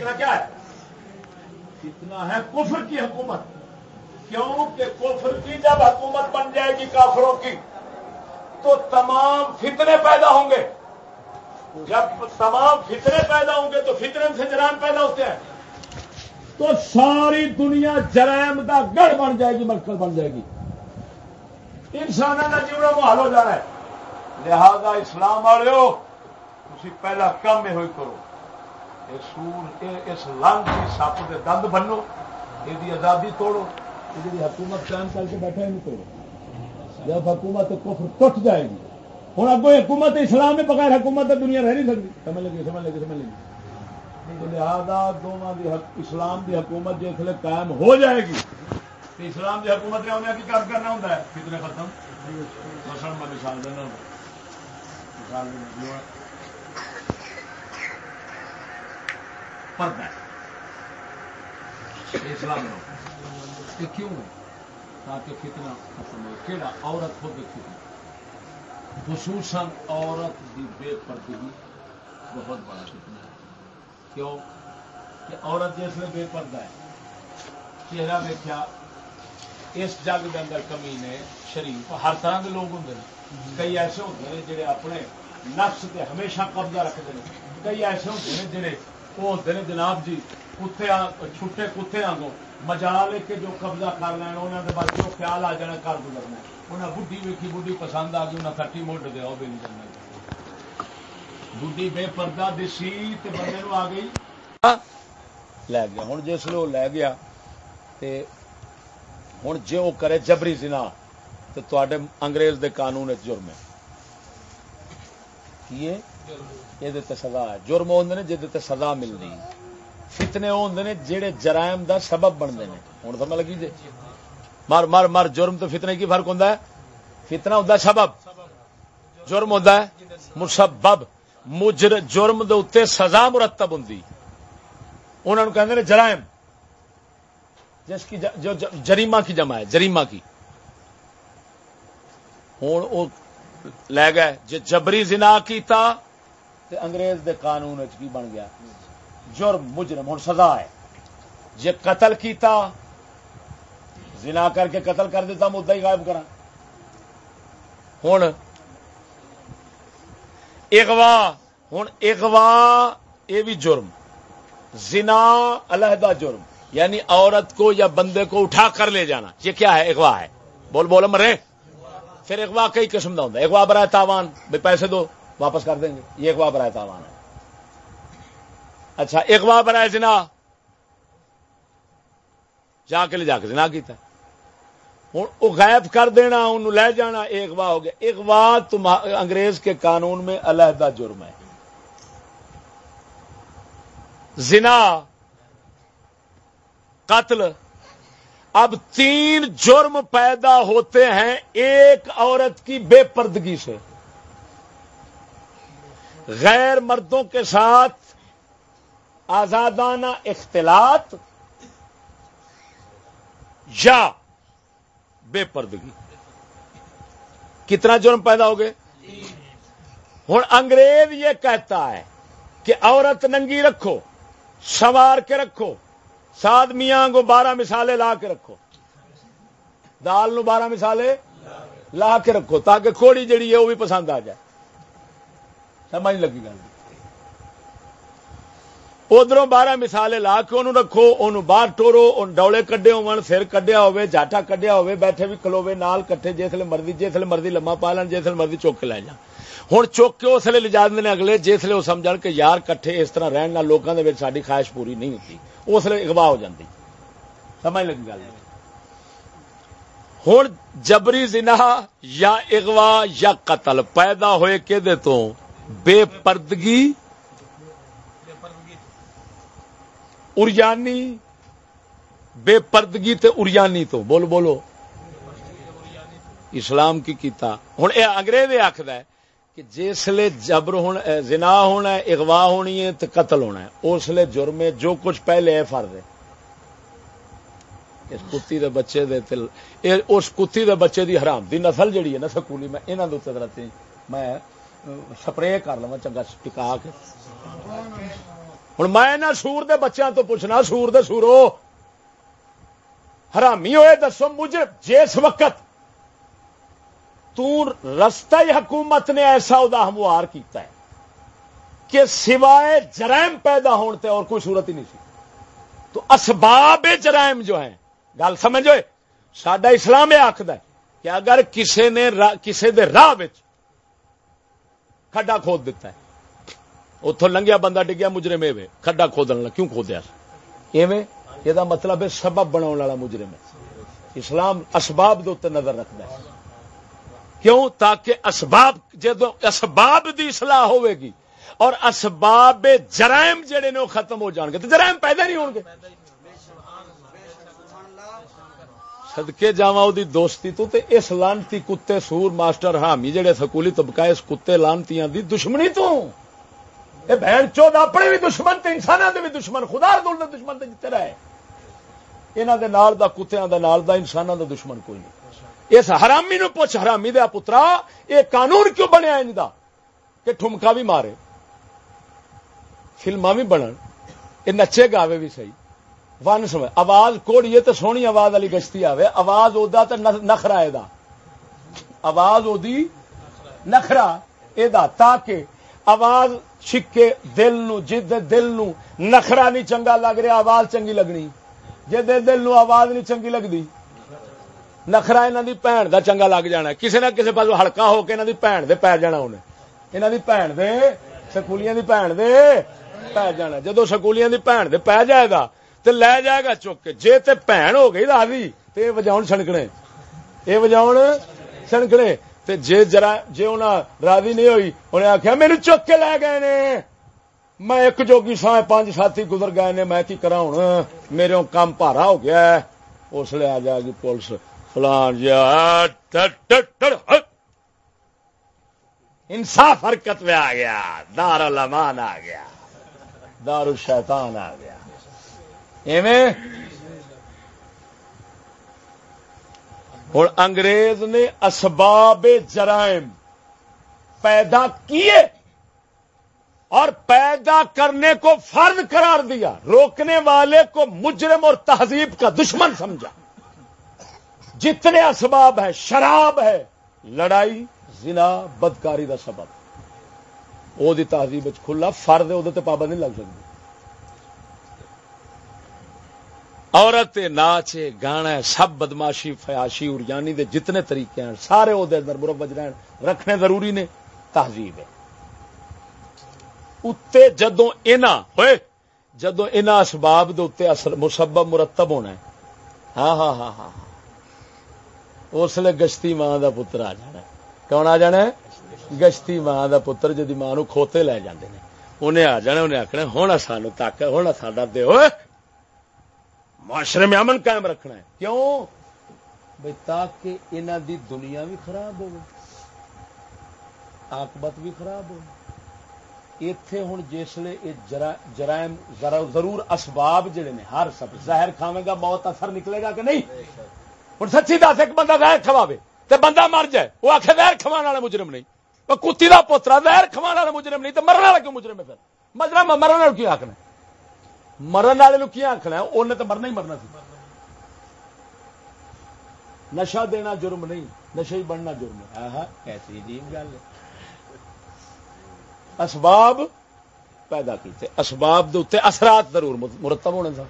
فتنہ کیا ہے؟ فتنہ ہے کفر کی حکومت؟ کیوں کہ کفر کی جب حکومت بن جائے گی کافروں کی، تو تمام فتنے پیدا ہوں گے۔ جب تمام فتنے پیدا ہوں گے تو فتنے سے جرائم پیدا ہوتے ہیں۔ تو ساری دنیا جرائم کا گڑھ بن جائے گی، مرکز بن جائے گی۔ انسان کا جیونا محال ہو جانا ہے۔ لہذا اسلام والے ہو تھی پہلا کام یہ ہوئی کرو۔ سور اس لنگ سپ کے دند بنو یہ آزادی توڑو۔ جی یہ حکومت قائم کر کے بیٹھا نہیں توڑو۔ جب حکومت کفر ٹوٹ جائے گی۔ ہوں اگو حکومت اسلام میں بغیر حکومت تو دنیا رہ نہیں سکتی۔ سمجھ لگی سمجھ لگی سمجھ لگی۔ لہٰذا دونوں اسلام دی حکومت جس قائم ہو جائے گی، تو اسلام دی حکومت نے انہیں کی کام کرنا ہوتا ہے؟ کتنے ختم۔ مسلم میں مثال دینا۔ مثال دینا۔ پردہ ہے۔ اسلام کیوں ہے۔ تاکہ فتنہ ختم ہو۔ کہڑا عورت خود فتنہ خصوصاً عورت کی بے پردگی، بہت بڑا فتنا ہے۔ کیوں؟ کہ عورت جیسے بے پردہ ہے، چہرہ دیکھا، اس جگ کے اندر کمی نے شریف، ہر طرح کے لوگ ہوں کئی ایسے ہوتے ہیں جڑے اپنے نفس سے ہمیشہ قبضہ رکھتے ہیں۔ کئی ایسے ہوتے ہیں جڑے وہ ہوتے ہیں جناب جی کتے چھٹے کتے آگوں مجا لے کے جو قبضہ کر لین انہوں نے بس جو خیال آ جانا، کر گزرنا انہیں بڈی ویکھی بڈی پسند آ گئی انہیں کٹی موڈ دیا وہ بھی نہیں کرنا۔ بڈی بے پردہ دسی بندے آ گئی۔ لے گیا۔ ہوں جس لو لے گیا ہوں جی وہ کرے جبری سنا تو تے انگریز دے قانون جرم ہے۔ یہ سزا ہے۔ جرم ہوں جہد سزا ملنی۔ فتنے وہ ہوں جہے جرائم دا سبب بنتے ہیں۔ ہوں سمجھ لگی جی؟ مر مر مر جرم تو فتنے کی فرق ہوتا ہوں فتنا ہوں سبب۔ جرم ہوں مسبب۔ مجر، جرم دے سزا مرتب ہوں انہوں کہ جرائم۔ جس کی جو جریما کی جمع ہے جریما کی۔ ہوں وہ لے گئے۔ جی جبری زنا کیتا تے انگریز دے قانون کی بن گیا؟ جرم، مجرم ہوں سزا ہے۔ جی قتل کیتا، زنا کر کے قتل کر دیتا مدعا ہی غائب کرا ہوں اغوا ہوں اغوا یہ بھی جرم۔ زنا علیحدہ جرم یعنی عورت کو یا بندے کو اٹھا کر لے جانا۔ یہ کیا ہے؟ اغوا ہے۔ بول بول، مرے۔ پھر اغوا کئی قسم کا ہوتا ہے۔ اغوا برائے تاوان بھائی پیسے دو۔ واپس کر دیں گے۔ یہ اغوا برائے تاوان ہے۔ اچھا اغوا برائے زنا۔ جا کے لے جا کے زنا کیتا ہوں وہ غائب کر دینا ان لے جانا اغوا ہو گیا۔ اغوا تم انگریز کے قانون میں علیحدہ جرم ہے۔ زنا، قتل۔ اب تین جرم پیدا ہوتے ہیں ایک عورت کی بے پردگی سے۔ غیر مردوں کے ساتھ آزادانہ اختلاط، یا بے پردگی۔ کتنا جرم پیدا ہو گئے؟ ہوں انگریز یہ کہتا ہے کہ عورت ننگی رکھو، سوار کے رکھو سات میاں کو بارہ مثالیں لا کے رکھو۔ دال نو بارہ مثالیں لا کے رکھو تاکہ کوڑی جڑی ہے وہ بھی پسند آ جائے۔ سمجھ لگی گل۔ ادھر بارہ مثال لا کے انہوں رکھو ان باہر ٹورو ڈولے کڈے ہو سر کڈیا ہو جاٹا کڈیا ہو بیٹھے بھی کلوے نال کٹھے جسے مرضی جسے مرضی لما پا لین جسے مرضی چوک لے جان ہوں چوک کے اس لیے لجا دیں اگلے جسے وہ سمجھ کہ یار کٹھے اس طرح رہن لوگوں کے ساری خواہش پوری نہیں ہوتی اس لیے اگوا ہو جاتی سمجھ لگی گل؟ ہوں جبری زنا یا اغوا یا قتل پیدا ہوئے کہ تو؟ بے پردگی اریانی بے پردگی تے اریانی تو بول بولو۔ اسلام کی کیتا۔ ہوں یہ انگریز آخد ہے کہ جسے جبر ہونا زنا ہونا ہے، اغوا ہونی ہے تو قتل ہونا ہے۔ اس لیے جرم جو کچھ پہلے ہے فرد ہے۔ اس کتی دے بچے دے تل اس کتی دے بچے دی حرام۔ دی نسل جڑی ہے نا سکولی، میں انہوں نے درتی میں سپرے کر لوا چنگا ٹکا کے۔ ہوں میں سور دے بچوں تو پوچھنا، سور دے سورو۔ حرامی ہوئے دسو مجھے جس وقت رستہ ہی حکومت نے ایسا ادا ہموار کیتا ہے کہ سوائے جرائم پیدا ہونے اور کوئی صورت ہی نہیں سی۔ تو اسباب جرائم جو ہیں، گل سمجھو سڈا اسلام یہ آخد ہے کہ اگر کسی نے کسی دے راہ کھڈا کھود دیتا ہے۔ اتوں لنگیا بندہ ڈگیا مجرم میں کھڈا کھودن کیوں کھودیا؟ ایویں یہ مطلب ہے سبب بنا والا مجرم ہے اسلام اسباب دے نظر رکھتا ہے۔ کیوں؟ تاکہ اسباب جدو اسباب دی اصلاح ہوئے گی اور اسباب جرائم جڑے نے وہ ختم ہو جان گے تو جرائم پیدا نہیں ہون گے۔ سدکے جا دوستی تو تے اس لانتی کتے سور ماسٹر حامی جڑے سکولی طبقہ اس کتے لانتی دی دشمنی تو۔ اے بہن چود اپنے بھی دشمن تے انسانوں دے بھی دشمن، خدا دل دے دشمن تے جتے رہے۔ انہاں دے نال دا، کتیاں دا نال دا انسانوں دا دشمن کوئی نہیں۔ اس حرامی نو پوچھ، حرامی دے پترا یہ قانون کیوں بنیا ان دا؟ کہ ٹھمکا بھی مارے فلما بھی بنن یہ نچے گاوے بھی صحیح۔ ون سمے آواز کوڑیے تو سونی آواز والی گشتی آوے۔ آواز ادا تو نخرا یہ آواز ادی نخرا یہ تاکہ آواز چھکے دل نو جد دل نو نخرا نہیں چنگا لگ رہا، آواز چنگی لگنی۔ جد دل نو آواز نہیں چنگی لگتی نخرا یہاں دی بھن دا چنگا لگ جانا۔ کسی نہ کسی پاس ہلکا ہو کے یہاں دی بھن دے پی جانا انہیں یہاں دی بھن دے، سکولیاں بھن دے پی جانا۔ جدو سکولیاں بھن دے پی جائے گا تے لے جائے گا چک کے۔ جے تے بھن ہو گئی راضی، تے یہ وجاؤ سڑکنے یہ وجاؤ تے جے جرا جے انہاں راضی نہیں ہوئی، انہیں آخیا میرے چک کے لے گئے نے۔ میں ایک جوگی سا پانچ ساتھی گزر گئے نے، میں کی کرا ہوں؟ میرے کام پارا ہو گیا ہے۔ اس لیے آ جائے گی پولیس۔ فلان جی انصاف حرکت میں آ گیا۔ دار الامان آ گیا۔ دار الشیطان آ گیا۔ ہوں انگریز نے اسباب جرائم پیدا کیے اور پیدا کرنے کو فرض قرار دیا، روکنے والے کو مجرم اور تہذیب کا دشمن سمجھا۔ جتنے اسباب ہیں، شراب ہے، لڑائی، زنا، بدکاری کا سبب۔ وہ تہذیب کھلا، فرد ہے وہ پابند نہیں لگ سکتی۔ عورت ناچے گانا سب بدماشی، فیاشی اور یعنی دے جتنے طریقے ہیں، سارے وہ اندر مروج رہن، رکھنے ضروری نے، تہذیب ہے۔ اتنے جدو اینا ہوئے جدو اینا اسباب دے اتنے مسبب مرتب ہونا ہے۔ ہاں ہاں ہاں ہاں, ہاں۔ اس لیے گشتی ماں دا پتر آ جانا ہے۔ کون آ جانا ہے؟ گشتی ماں دا پتر جدی ماں نو کھوتے لے جاندے نے۔ انہیں آ جانا، انہیں آخنا ہونا سانو تک ہونا ساڈا دے، ہوئے معاشرے میں امن قائم رکھنا ہے۔ کیوں؟ بھائی تاکہ انہوں دی دنیا بھی خراب ہو آکبت بھی خراب ہو اتے ہوں جسے جرائم ضرور اسباب جڑے نے، ہر سب زہر کھاوے گا بہت اثر نکلے گا کہ نہیں؟ ہوں سچی دس، ایک بندہ زہر کھواوے تو بندہ مر جائے، وہ آخر زہر کھوا والا مجرم نہیں۔ وہ کتی کا پوترا زہر کھوا والا مجرم نہیں تو مرنے والا کیوں مجرم ہے پھر؟ مجرم مرنے والا کیوں آخنا مرن والے کی آخنا انہیں تو مرنا ہی مرنا سی۔ نشا دینا جرم نہیں نشا ہی بننا جرم ہے۔ ایسی عجیب گل اسباب پیدا کیتے اسباب دے اثرات ضرور مرتب ہونے سن۔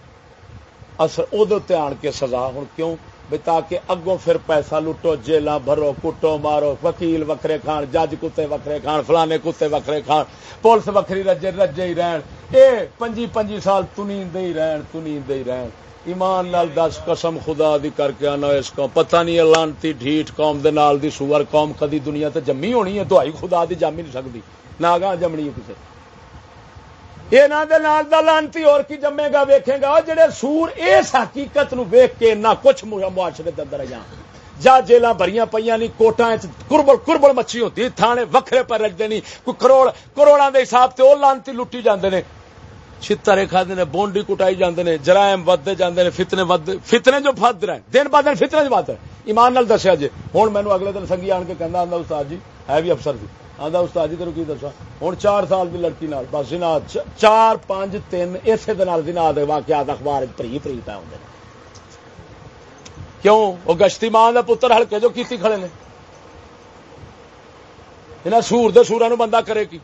اثر آن کے سزا ہوں کیوں؟ تاکہ اگوں پھر پیسہ لٹو جیل بھرو، کٹو مارو، وکیل وکھرے کھان، جج کتے وکھرے کھان، فلانے کتے وکھرے کھان، پولیس وکری رجے رجے ہی رہن۔ اے پنجی پنجی سال تنیندے ہی رہن، تنیندے ہی رہن۔ ایمان نال دس قسم خدا دی کر کے آنا اس کو پتہ نہیں لانتی ڈھیٹ قوم دے نال دی سور قوم کدی دنیا تے جمی ہونی ہے؟ تو آئی خدا دی جمی نہیں سکتی۔ نہ آگاہ جمنی ہے کسی یہ نہ لانتی اور کی جمے گا ویکھے گا؟ جڑے سور اس حقیقت نو ویکھ کے نہ کچھ معاشرے کے اندر جان جا جیل بھری پہ نہیں کوٹا کربل کربل مچھی ہوتی تھانے وکھرے پر رجتے نہیں کوئی کروڑ کروڑوں کے حساب سے وہ لانتی لٹی جاندے نے۔ چھتر کھاتے ہیں بونڈی کٹائی جاندے نے، جرائم ودتے جاندے نے، فتنے ود فتنے جو فد رہے دن بعد فتنے جو بات ہے ایمان نال دسیا جی۔ ہوں مینو اگلے دن سنگی آن کے کہنا استاد جی ہے بھی افسر جی۔ آدھا استاد جی تین کی دسا ہوں چار سال کی لڑکی نال، بس جنا چار، پانچ، تین، اسی دن واقعات اخبار پری پری پہ آدھے کیوں؟ وہ گشتی ماں کا پتر ہلکے جو کیتی کھڑے نے۔ یہاں سور دے سورا نو بندہ کرے کی؟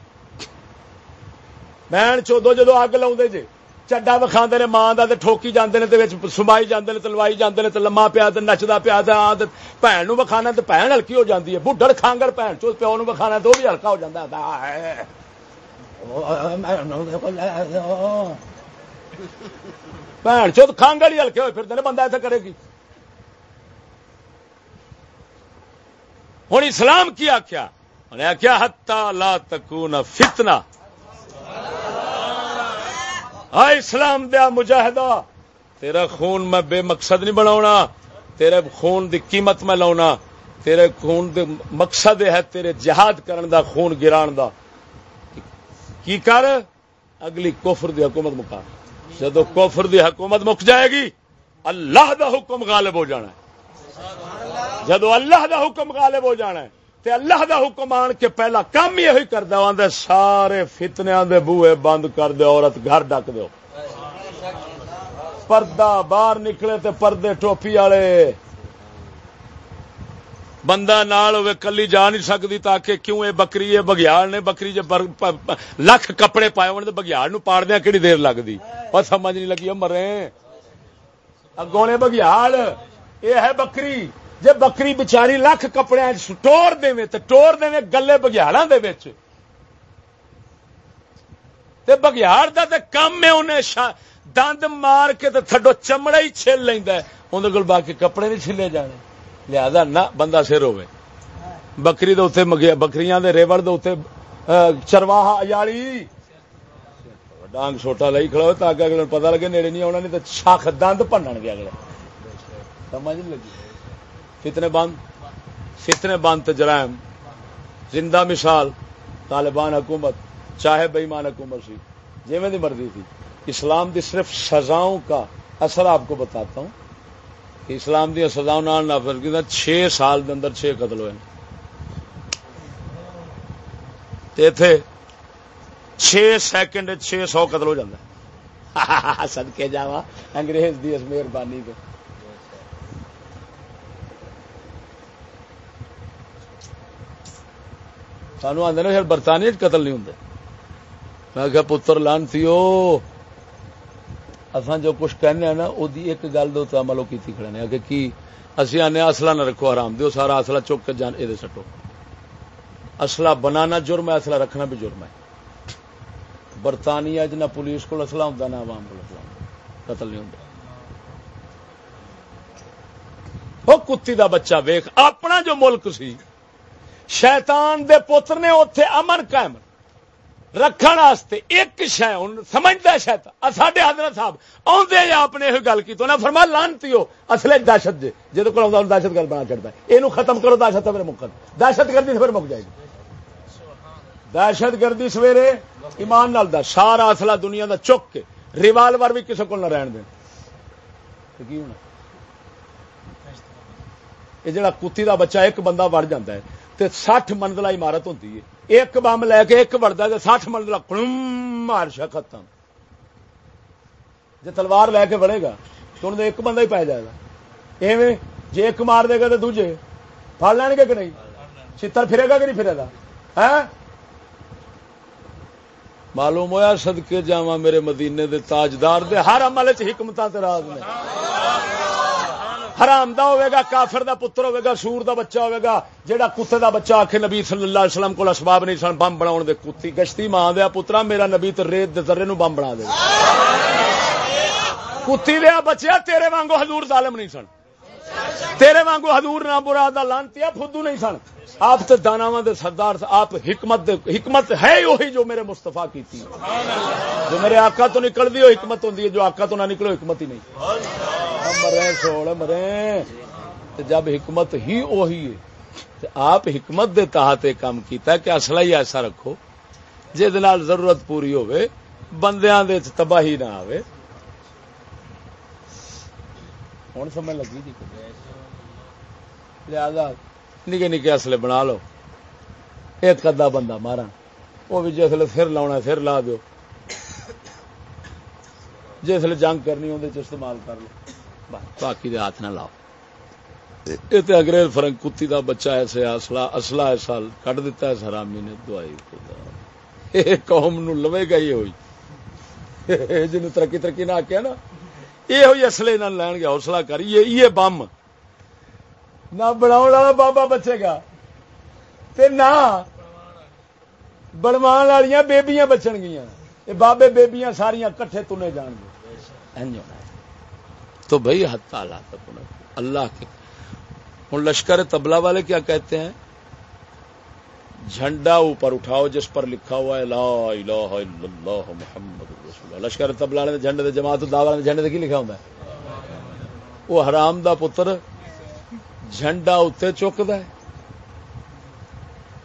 بہن چودو جدو اگ لاؤ جی چڈا وکھا نے، ماں کا ٹھوکی جانے سمائی جانے لوائی جانے لما پیا نچتا پیا بھن وکھانا تو بھن ہلکی ہو جاتی ہے۔ بڈڑ خانگڑ بھن چو پیو وکھانا تو بھی ہلکا ہو جاتا ہے۔ بھن چو خانگڑ ہی ہلکے ہوئے پھر بندہ اتنے کرے گی۔ ہوں اسلام کی آخیا کیا ہتا لا تکون فتنہ۔ اسلام دیا مجاہدہ، تیرا خون میں بے مقصد نہیں بنا تیرے خون دی قیمت میں لاؤنا تیرے خون دی مقصد ہے تیرے جہاد کرن دا، خون گران دا۔ کی کر؟ اگلی کوفر دی حکومت مکا جدو کوفر دی حکومت مک جائے گی، اللہ دا حکم غالب ہو جانا ہے۔ جدو اللہ دا حکم غالب ہو جانا ہے تے اللہ دا حکم آن کے پہلا کام یہ کرتا سارے فتنیا دے بوئے بند کر دے، عورت گھر ڈک دو پردہ باہر نکلے تے پردے ٹوپی والے۔ بندہ نال ہوئے کلی جا نہیں سکتی تاکہ کیوں یہ بکری ہے بگیاڑ نے بکری جی لکھ کپڑے پائے ہونے بگیاڑ نو پاڑ دیا کہڑی دیر لگتی اور سمجھ نہیں لگی مرے اگوں نے بگیاڑ یہ ہے بکری۔ جی بکری بچاری لکھ کپڑے ٹور دے تو ٹور دے گلے بگیاڑا بگیاڑ کا تو کم ہے انہیں دند مار کے تو تھڈو چمڑا ہی چھل لینا اندر کول باقی کپڑے نہیں چھلے جانے۔ لہذا نہ بندہ سر ہوے بکری دے بکری ریوڑ دے چرواہا اجالی ڈانگ چھوٹا لائی کھڑا ہو تاکہ اگلے پتا لگے نیڑے نہیں آنا نہیں تو شاخ دند پنن گیا اگلے۔ سمجھ لگی۔ فتنے بند فتنے بند جرائم۔ زندہ مثال، طالبان حکومت، چاہے بےمان حکومت سی جی میں مرضی تھی۔ اسلام دی صرف سزاؤں کا اثر آپ کو بتاتا ہوں۔ کہ اسلام دیا سزاؤں نافذ کی چھ سال دے اندر چھ قتل ہوئے تھے چھ سیکنڈ چھ سو قتل ہو جاتا سد کے جاوا انگریز دی اس مہربانی کو سانو آدھے نا یار برطانیہ قتل نہیں ہوں میں کیا پتر لانتی اصا جو کچھ کہنے نا وہ ایک گل دو تو عمل کی کھڑے نے۔ کہ کی؟ اسی آنے اصلہ نہ رکھو آرام دیو، سارا اصلہ چک کے جان یہ سٹو۔ اصلہ بنانا جرم ہے، اصلہ رکھنا بھی جرم ہے۔ برطانیہ نہ پولیس کو اصلہ ہوں نہ عوام کو اصلہ قتل نہیں ہوں وہ کتی دا بچہ ویخ اپنا جو ملک سی شیطان دے پتر نے اتے امن قائم رکھن واسطے ایک شہ سمجھتا شیطان۔ ساڈے حضرت صاحب آدھے آپ نے یہ گل کی تو نہ فرما لانتی ہو اصل دہشت جی جہد کو دہشت گرد بنا چڑھتا ہے۔ یہ ختم کرو، دہشت میرے مقد دہشت گردی پھر مک جائے۔ گی دہشت گردی سویرے ایمان نال دا سارا اصلہ دنیا دا چک کے۔ ریوالور بھی کسی کو نہ رہن دیں یہ جڑا کتی دا بچہ ایک بندہ وڑ جاتا ہے تے سٹھ منزلہ عمارت ہوتی ہے۔ ایک بم لے کے ایک بڑھتا ہے سٹھ منزلہ کڑم مارشا ختم۔ جی تلوار لے کے بڑھے گا تو انہیں ایک بندہ ہی پی جائے گا۔ ایویں جی ایک مار دے گا تو دوجے پڑ لین گے کہ نہیں؟ چتر پھرے گا کہ نہیں پھرے گا؟ ہے معلوم ہوا سدکے جا میرے مدینے دے تاجدار دے ہر عمل چ حکمت راز نے۔ حرام دا ہوئے گا، کافر دا پتر ہوئے گا، سور دا بچہ ہوئے گا، جیڑا کتے دا بچہ آکھے نبی صلی اللہ علیہ وسلم کو اسباب نہیں سن، بم بناون دے کتی گشتی ماں دیا پترا میرا نبی تے ریت دے ذرے نو بم بنا دے۔ کتی دیا بچیا تیرے وانگو حضور ظالم نہیں سن۔ تیرے وانگو حضور نہ برا دا لانتی فدو نہیں سن۔ آپ تو دانا دے سردار، آپ حکمت دے، حکمت ہے وہی جو میرے مستفا کی تھی جو میرے آقا تو نکل دی، وہ حکمت ہوں جو آقا تو نہ نکلو حکمت ہی نہیں۔ مرے سوڑ مرے۔ جب حکمت ہی وہی ہے آپ حکمت دے تحت کام کیتا ہے کہ اصلہ ہی ایسا رکھو۔ جہد ضرورت پوری ہوئے بندیاں دے تباہی نہ آئے ہوں سمجھ لگی جی لہذا نکے نکے اصلے بنا لو ایک ادھا بندہ مارا وہ بھی جسل سر لا سر لا دو جسل جنگ کرنی اندر استعمال کر لو باقی دے ہاتھ نہ لاؤ یہ تو انگریز فرنگ کتی دا بچہ ایسے اصلا اصلا ایسا کٹ دیتا ہے سرامی نے دعائی خدا قوم نو لوے گا یہ ہوئی جن ترقی ترقی نہ آکیا نا یہ ہوئی اصلے نہ لین گیا حوصلہ کر یہ بم نہ بناؤ والا بابا بچے گا تے نہ بنوان والی بیبیاں بچن گیا یہ بابے بیبیاں ساریاں کٹھے تنے جان گے تو بھائی حت اللہ کے ہوں لشکر تبلا والے کیا کہتے ہیں جھنڈا اوپر اٹھاؤ جس پر لکھا ہوا ہے، لا الہ الا اللہ محمد رسول اللہ۔ لشکر تبلا والے جھنڈے دے، جماعت والے جھنڈے دے کی لکھا ہوں وہ حرام دا پتر جھنڈا اتنے چکد ہے۔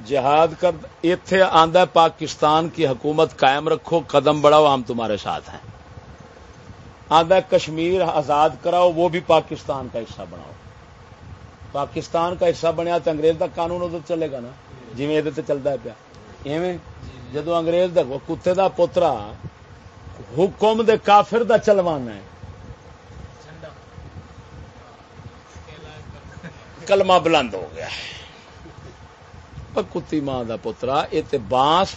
جہاد کر اتے آندا پاکستان کی حکومت قائم رکھو، قدم بڑھاؤ، ہم تمہارے ساتھ ہیں۔ آندا کشمیر آزاد کراؤ، وہ بھی پاکستان کا حصہ بناؤ۔ پاکستان کا حصہ بنیا تو انگریز کا قانون ادھر چلے گا نا۔ جی یہ چلتا پیا۔ ایویں جدو انگریز دا کتے دا پوترا حکم دے کافر دا چلوانا ہے۔ کلمہ بلند ہو گیا۔ کتی ماں دا پوترا یہ بانس۔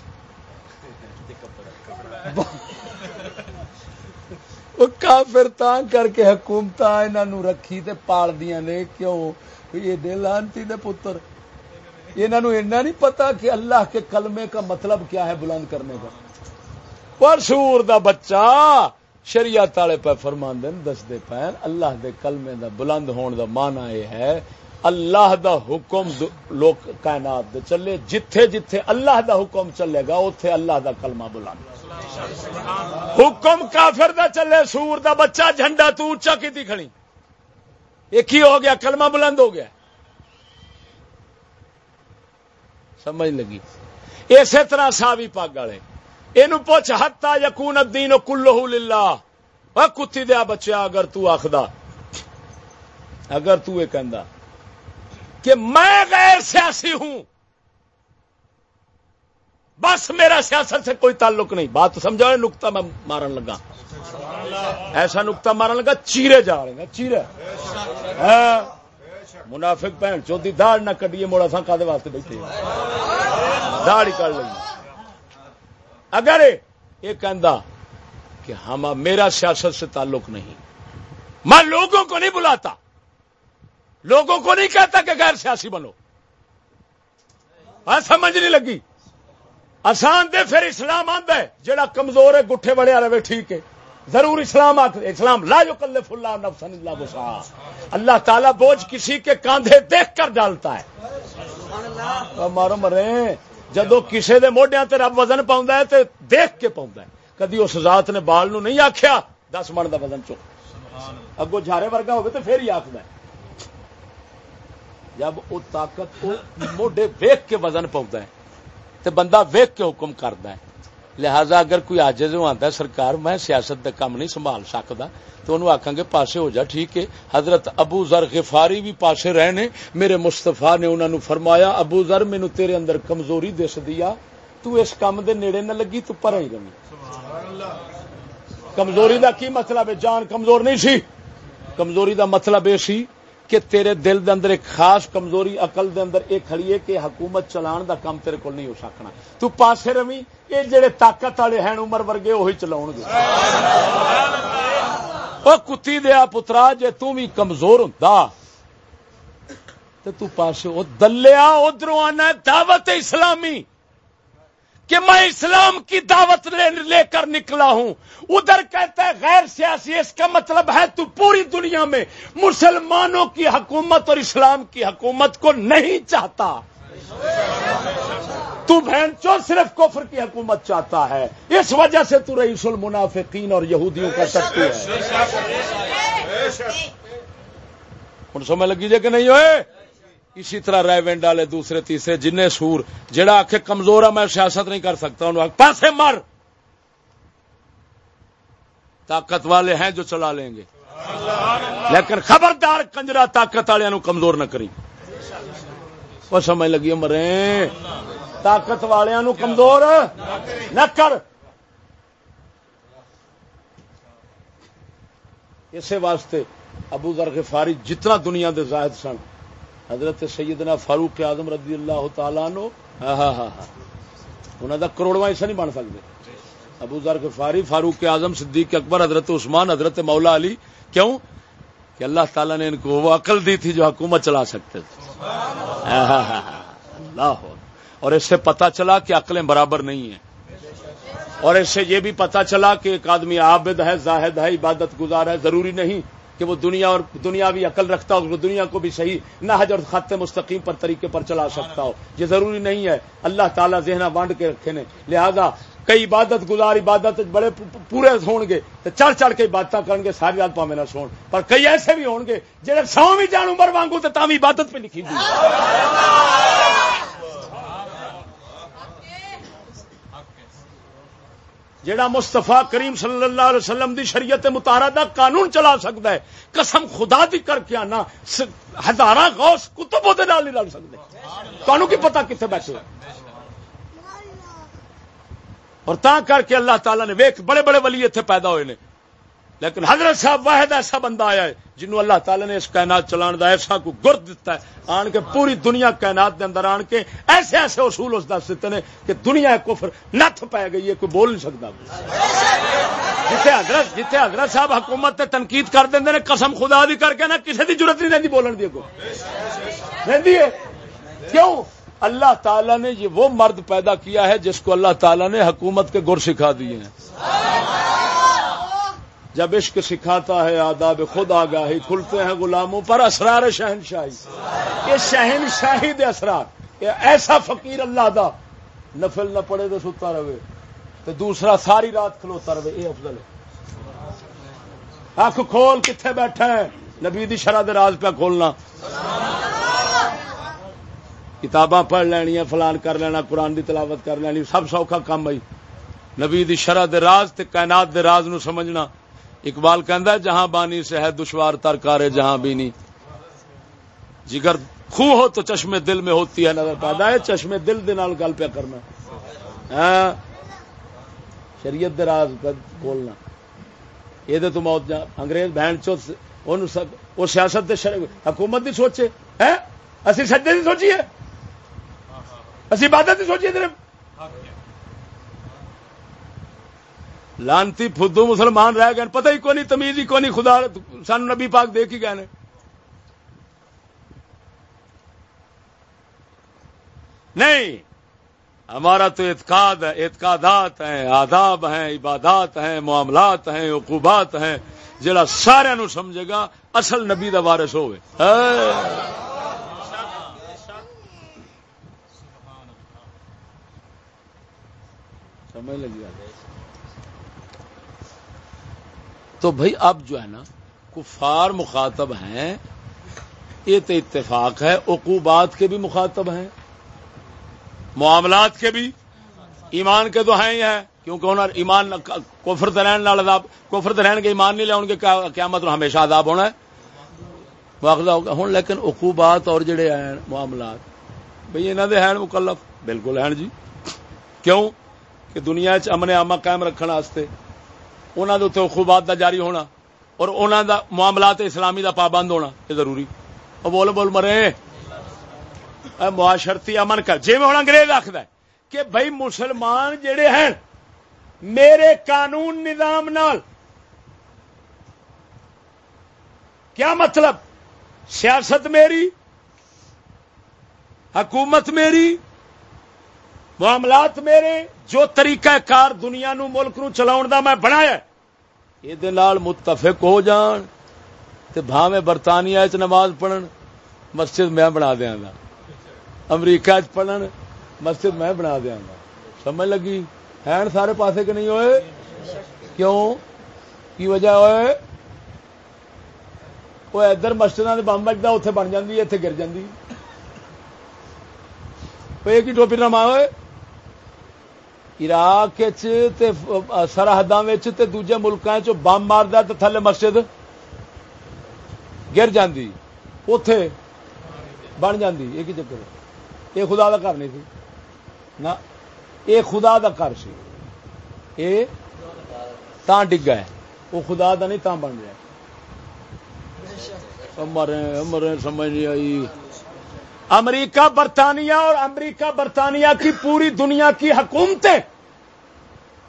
کافر تانگ کر کے حکومت انہوں رکھی تے پال دیا نے، کیوں؟ یہ لانتی دے پتر انہوں ایسا نہیں پتا کہ اللہ کے کلمے کا مطلب کیا ہے بلند کرنے کا۔ پر سور دا بچہ شریعت والے پہ فرمان دین دس دے پین اللہ دے کلمے دا بلند ہون دا مانا یہ ہے، اللہ دا حکم لوگ کائنات دے چلے، جتھے جتھے اللہ دا حکم چلے گا اتے اللہ دا کلمہ بلند۔ حکم کافر دا چلے، سور دا بچہ جھنڈا تو اونچا کی کھڑی۔ ایک ہی ہو گیا، کلمہ بلند ہو گیا۔ سمجھ لگی۔ اسی طرح ساوی پگ والے۔ یہ پوچھ ہتا یقون الدین کلو للہ۔ وہ کتی دیا بچیا، اگر تو آخدا۔ اگر تو یہ کہندا کہ میں غیر سیاسی ہوں۔ بس میرا سیاست سے کوئی تعلق نہیں۔ بات سمجھا نکتا میں مارن لگا۔ ایسا نکتا مارن لگا، چیرے جا رہے ہیں، چیرے۔ ہاں۔ منافق بہن چوتھی داڑ نہ کٹیے موڑا سا کا واسطے بیٹھے داڑ ہی کر لیں اگر یہ کہندا کہ ہم میرا سیاست سے تعلق نہیں۔ میں لوگوں کو نہیں بلاتا۔ لوگوں کو نہیں کہتا کہ غیر سیاسی بنو۔ سمجھ نہیں لگی۔ آسان دے پھر اسلام آتا ہے، جڑا کمزور ہے، گٹھے بڑے رہے ٹھیک ہے۔ ضرور اسلام اسلام لا جو کل فلا نفسن اللہ بسا اللہ تعالیٰ بوجھ کسی کے کاندھے دیکھ کر ڈالتا ہے۔ مارو مرے، جدو کسی دے موڈیا تے رب وزن پاؤں ہے تے دیکھ کے پاؤں ہے۔ کدی اس ذات نے بال نو نہیں آخیا دس من دا وزن چک۔ اگو جھارے ورگا ہوگی تو پھر ہی آخر جب وہ طاقت موڈے ویک کے وزن پاؤں ہے تو بندہ ویک کے حکم کرتا ہے۔ لہذا اگر کوئی آج آتا ہے سرکار، میں سیاست کا کام نہیں سنبھال سکتا تو انہوں آخان گے پاسے ہو جا، ٹھیک ہے۔ حضرت ابو ذر غفاری بھی پاسے رہنے۔ میرے مستفا نے انہوں نے فرمایا، ابو ذر مینو تیرے اندر کمزوری دس دیا تو اس کام دے نیڑے نہ لگی، تو پر ہی رہی کمزوری دا کی مطلب ہے؟ جان کمزور نہیں سی۔ کمزوری دا مطلب یہ سی کہ تیرے دل دے اندر ایک خاص کمزوری اقل دے اندر ایک کھڑی ہے کہ حکومت چلان دا کام تیرے کو نہیں ہو سکنا۔ تو پاسے روی یہ جڑے طاقت والے ہیں، عمر ورگے وہی چلاؤ گے۔ وہ کتی دیا پترا، جے تم بھی کمزور ہوں تو پاسے وہ دلیا ادھر آنا دعوت اسلامی۔ کہ میں اسلام کی دعوت لے کر نکلا ہوں۔ ادھر کہتا ہے غیر سیاسی اس کا مطلب ہے تو پوری دنیا میں مسلمانوں کی حکومت اور اسلام کی حکومت کو نہیں چاہتا۔ تو بہن چو صرف کفر کی حکومت چاہتا ہے۔ اس وجہ سے تو رئیس المنافقین اور یہودیوں کا سکتی ہے۔ ہوں سمجھ لگی جائے کہ نہیں ہوئے؟ اسی طرح رائے وینڈ والے دوسرے تیسرے جن سور جہاں آخ کمزور ہے، میں سیاست نہیں کر سکتا، انہوں پاسے مر! طاقت والے ہیں جو چلا لیں گے۔ لیکن خبردار کنجرا طاقت والوں کمزور نہ کری وہ سمجھ لگی مرے! طاقت والوں کمزور نہ کر! اسی واسطے ابو ذر غفاری جتنا دنیا دے زاہد سن حضرت سیدنا فاروق اعظم رضی اللہ تعالیٰ نو ہاں ہاں ہاں انہوں کا کروڑواں حصہ نہیں بن سکتے ابو ذر غفاری، فاروق اعظم، صدیق اکبر، حضرت عثمان، حضرت مولا علی۔ کیوں؟ کہ اللہ تعالیٰ نے ان کو وہ عقل دی تھی جو حکومت چلا سکتے تھے۔ اللہ۔ اور اس سے پتا چلا کہ عقلیں برابر نہیں ہیں۔ اور اس سے یہ بھی پتا چلا کہ ایک آدمی عابد ہے، زاہد ہے، عبادت گزار ہے، ضروری نہیں۔ کہ وہ دنیا اور دنیاوی عقل رکھتا ہو وہ دنیا کو بھی صحیح نہج اور خط مستقیم پر طریقے پر چلا سکتا ہو۔ یہ ضروری نہیں ہے۔ اللہ تعالیٰ ذہنا بانٹ کے رکھے نے۔ لہذا کئی عبادت گزار عبادت بڑے پورے ہون گے تو چڑھ چڑھ کے عبادت کرن گے، ساری رات پاوے نہ سون۔ پر کئی ایسے بھی ہون گے جہاں سو بھی جان عمر وانگو تو تامی عبادت پہ لکھی دی جڑا مستفا کریم صلی اللہ علیہ وسلم دی شریعت متارا دا قانون چلا سکتا ہے، قسم خدا دی کر کے آنا ہزار غوث کتب نہیں لڑ سکتے۔ تمہوں کی پتا کتنے بیٹھے اور تا کر کے اللہ تعالیٰ نے ویک بڑے بڑے ولی اتنے پیدا ہوئے نے۔ لیکن حضرت صاحب واحد ایسا بندہ آیا ہے جنہوں اللہ تعالیٰ نے اس کائنات چلان دا ایسا کو گرد دیتا ہے۔ آن کے پوری دنیا کائنات دے اندر آن کے ایسے ایسے اصول اس دس دیتے ہیں کہ دنیا کفر نت پی گئی ہے، کوئی بول نہیں سکتا۔ جتنے حضرت جتنے حضرت صاحب حکومت تے تنقید کر دیں نے قسم خدا دی کر کے نا، کسی کی ضرورت نہیں رہتی بولن دی کو کیوں؟ اللہ تعالیٰ نے یہ وہ مرد پیدا کیا ہے جس کو اللہ تعالیٰ نے حکومت کے گر سکھا دیے ہیں۔ جب عشق سکھاتا ہے، آداب خود آگاہی کھلتے ہیں غلاموں پر، اسرار شہنشاہی۔ یہ شہنشاہی دے اسرار۔ یہ ایسا فقیر اللہ دا۔ نفل نہ پڑے تو ستا رہے۔ تو دوسرا ساری رات کھلوتا رہے، یہ افضل ہے۔ اکھ کھول کتنے بیٹھے ہیں؟ نبی دی شرح راز پہ کھولنا۔ کتاباں پڑھ لینی فلان کر لینا، قرآن دی تلاوت کر لینی، سب سوکھا کام آئی نبی دی شرح راز تے کائنات دے راز نو سمجھنا۔ اقبال کہندا جہاں بانی سے ہے دشوار، تر کارے، جہاں بھی نہیں جگر خو ہو تو چشمے دل میں ہوتی ہے، نظر پیدا ہے چشمے دل دے نال گل پہ کرنا۔ ہاں؟ شریعت دراز بولنا۔ یہ تو موت جا، انگریز بہن چو وہ سیاست دے حکومت دی سوچے۔ ہے اسی سجدے دی سوچیے اسی عبادت دی سوچیے تیرے لانتی فدو مسلمان رہ گئے پتہ ہی کونی تمیز ہی کونی خدا سن نبی پاک دیکھ ہی گئے نہیں، ہمارا تو اعتقاد ہے، اعتقادات ہیں، آداب ہیں، عبادات ہیں، معاملات ہیں، عقوبات ہیں۔ جڑا سارا نو سمجھے گا، اصل نبی دا وارث ہوئے ہاں۔ سمجھ لگی تو بھائی اب جو ہے نا، کفار مخاطب ہیں، یہ تو اتفاق ہے، عقوبات کے بھی مخاطب ہیں، معاملات کے بھی، ایمان کے تو ہیں ہی ہیں، کیونکہ انہوں ایمان کوفر درین عذاب کوفر درین کے ایمان نہیں لے ان کے کیا مطلب ہمیشہ عذاب ہونا ہے۔ واقع ہوگا ہوں لیکن عقوبات اور جڑے ہیں معاملات بھئی انہوں دے ہیں مکلف۔ بالکل ہیں جی۔ کیوں؟ کہ دنیا چ امن آما قائم رکھنے واسطے انہوں کے خوبات کا جاری ہونا اور انہوں دا معاملات اسلامی دا پابند ہونا، یہ ضروری۔ وہ بول بول مرے۔ معاشرتی امن کر۔ جی میں ہوں انگریز آخر کہ بھائی مسلمان جڑے ہیں، میرے قانون نظام نال۔ کیا مطلب؟ سیاست میری؟ حکومت میری؟ معاملات میرے جو طریقہ کار دنیا نو ملک نو چلاؤ دا میں بنایا یہ متفق ہو جان تے بھاویں برطانیہ چ نماز پڑھن، مسجد میں بنا دیا گا۔ امریکہ چ پڑھن، مسجد میں بنا دیا گا۔ سمجھ لگی؟ ہے سارے پاسے کہ نہیں ہوئے؟ کیوں؟ کی وجہ ہوئے؟ وہ ادھر مسجد بمب بجتا اتنے بن جاتی اتنے گر جاتی ایک ہی ٹوپی نما ہوئے عراق سرحدوں دوجے ملکوں چ بم مارد تو تھلے مسجد گر جاندی اتے بن جاندی یہ چکر یہ خدا کا گھر نہیں سی۔ نہ یہ خدا دا کر سی۔ یہ ڈگا ہے۔ وہ خدا دا نہیں تا بن رہا مرے مرے سمجھ نہیں آئی۔ امریکہ برطانیہ اور امریکہ برطانیہ کی پوری دنیا کی حکومتیں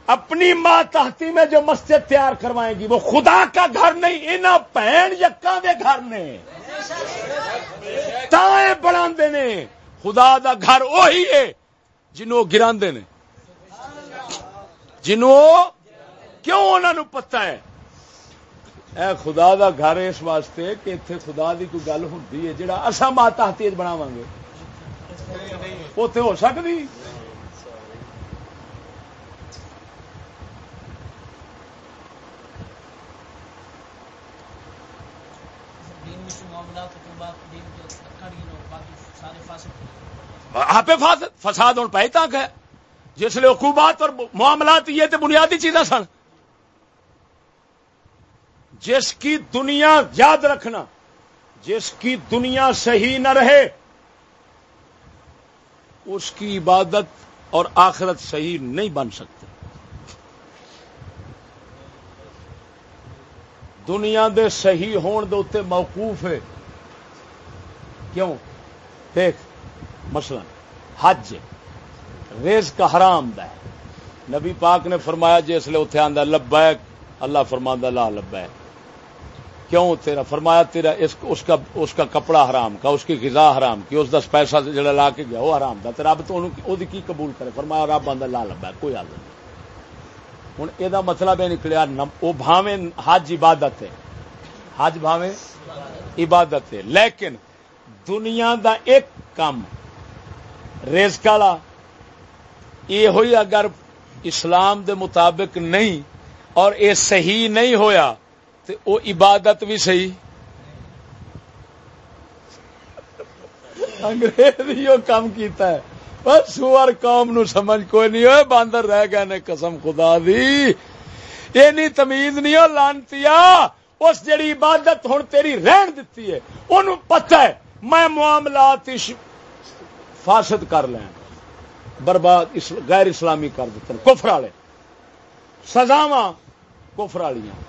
اپنی ماں تحتی میں جو مسجد تیار کروائیں گی، وہ خدا کا گھر نہیں ان پہن یکا دے گھر نے۔ تائیں بڑا نے۔ خدا دا گھر وہی ہے جنوں گرا نے۔ جنوں کیوں انہوں پتا ہے؟ اے خدا دا گھر اس واسطے کہ اتنے خدا دی کوئی گل ہوں جہاں اصا ماتا تیز بناو گے۔ اتے ہو سکتی آپ فساد ہوں پہ تک ہے جس لیے حکومات اور معاملات یہ تو بنیادی چیزیں سن۔ جس کی دنیا یاد رکھنا، جس کی دنیا صحیح نہ رہے، اس کی عبادت اور آخرت صحیح نہیں بن سکتی۔ دنیا دے صحیح ہون دے اتنے موقوف ہے۔ کیوں؟ دیکھ، مثلا حج ریز کا حرام دا ہے۔ نبی پاک نے فرمایا، جس لیے اتنے آدھا لبیک، اللہ فرما لا لبیک۔ کیوں تیرا فرمایا تیرا اس اس کا اس کا کپڑا حرام کا اس کی غذا حرام کی اس دس پیسہ جڑا لا کے گیا وہ حرام تھا رب تو کی قبول کرے؟ فرمایا رب آدھا لا لبا کوئی حل نہیں۔ ہوں یہ مطلب یہ نکلیا وہ بھاوے حج عبادت ہے۔ حج بھاوے عبادت ہے۔ لیکن دنیا دا ایک کام ریزک والا، یہ ہوئی اگر اسلام دے مطابق نہیں اور یہ صحیح نہیں ہویا تو عبادت بھی صحیح۔ انگریز کام کیتا ہے۔ بس سور قوم نو سمجھ کوئی نہیں ہوئے باندر رہ گئے نے قسم خدا دی۔ یہ تمیز نہیں ہو لانتی اس جڑی عبادت ہوں تیری رہن دیتی ہے انہوں پتہ ہے۔ میں معاملات فاسد کر لیں۔ برباد غیر اسلامی کر دیتے کفر والے۔ سزاوا کفر والیاں۔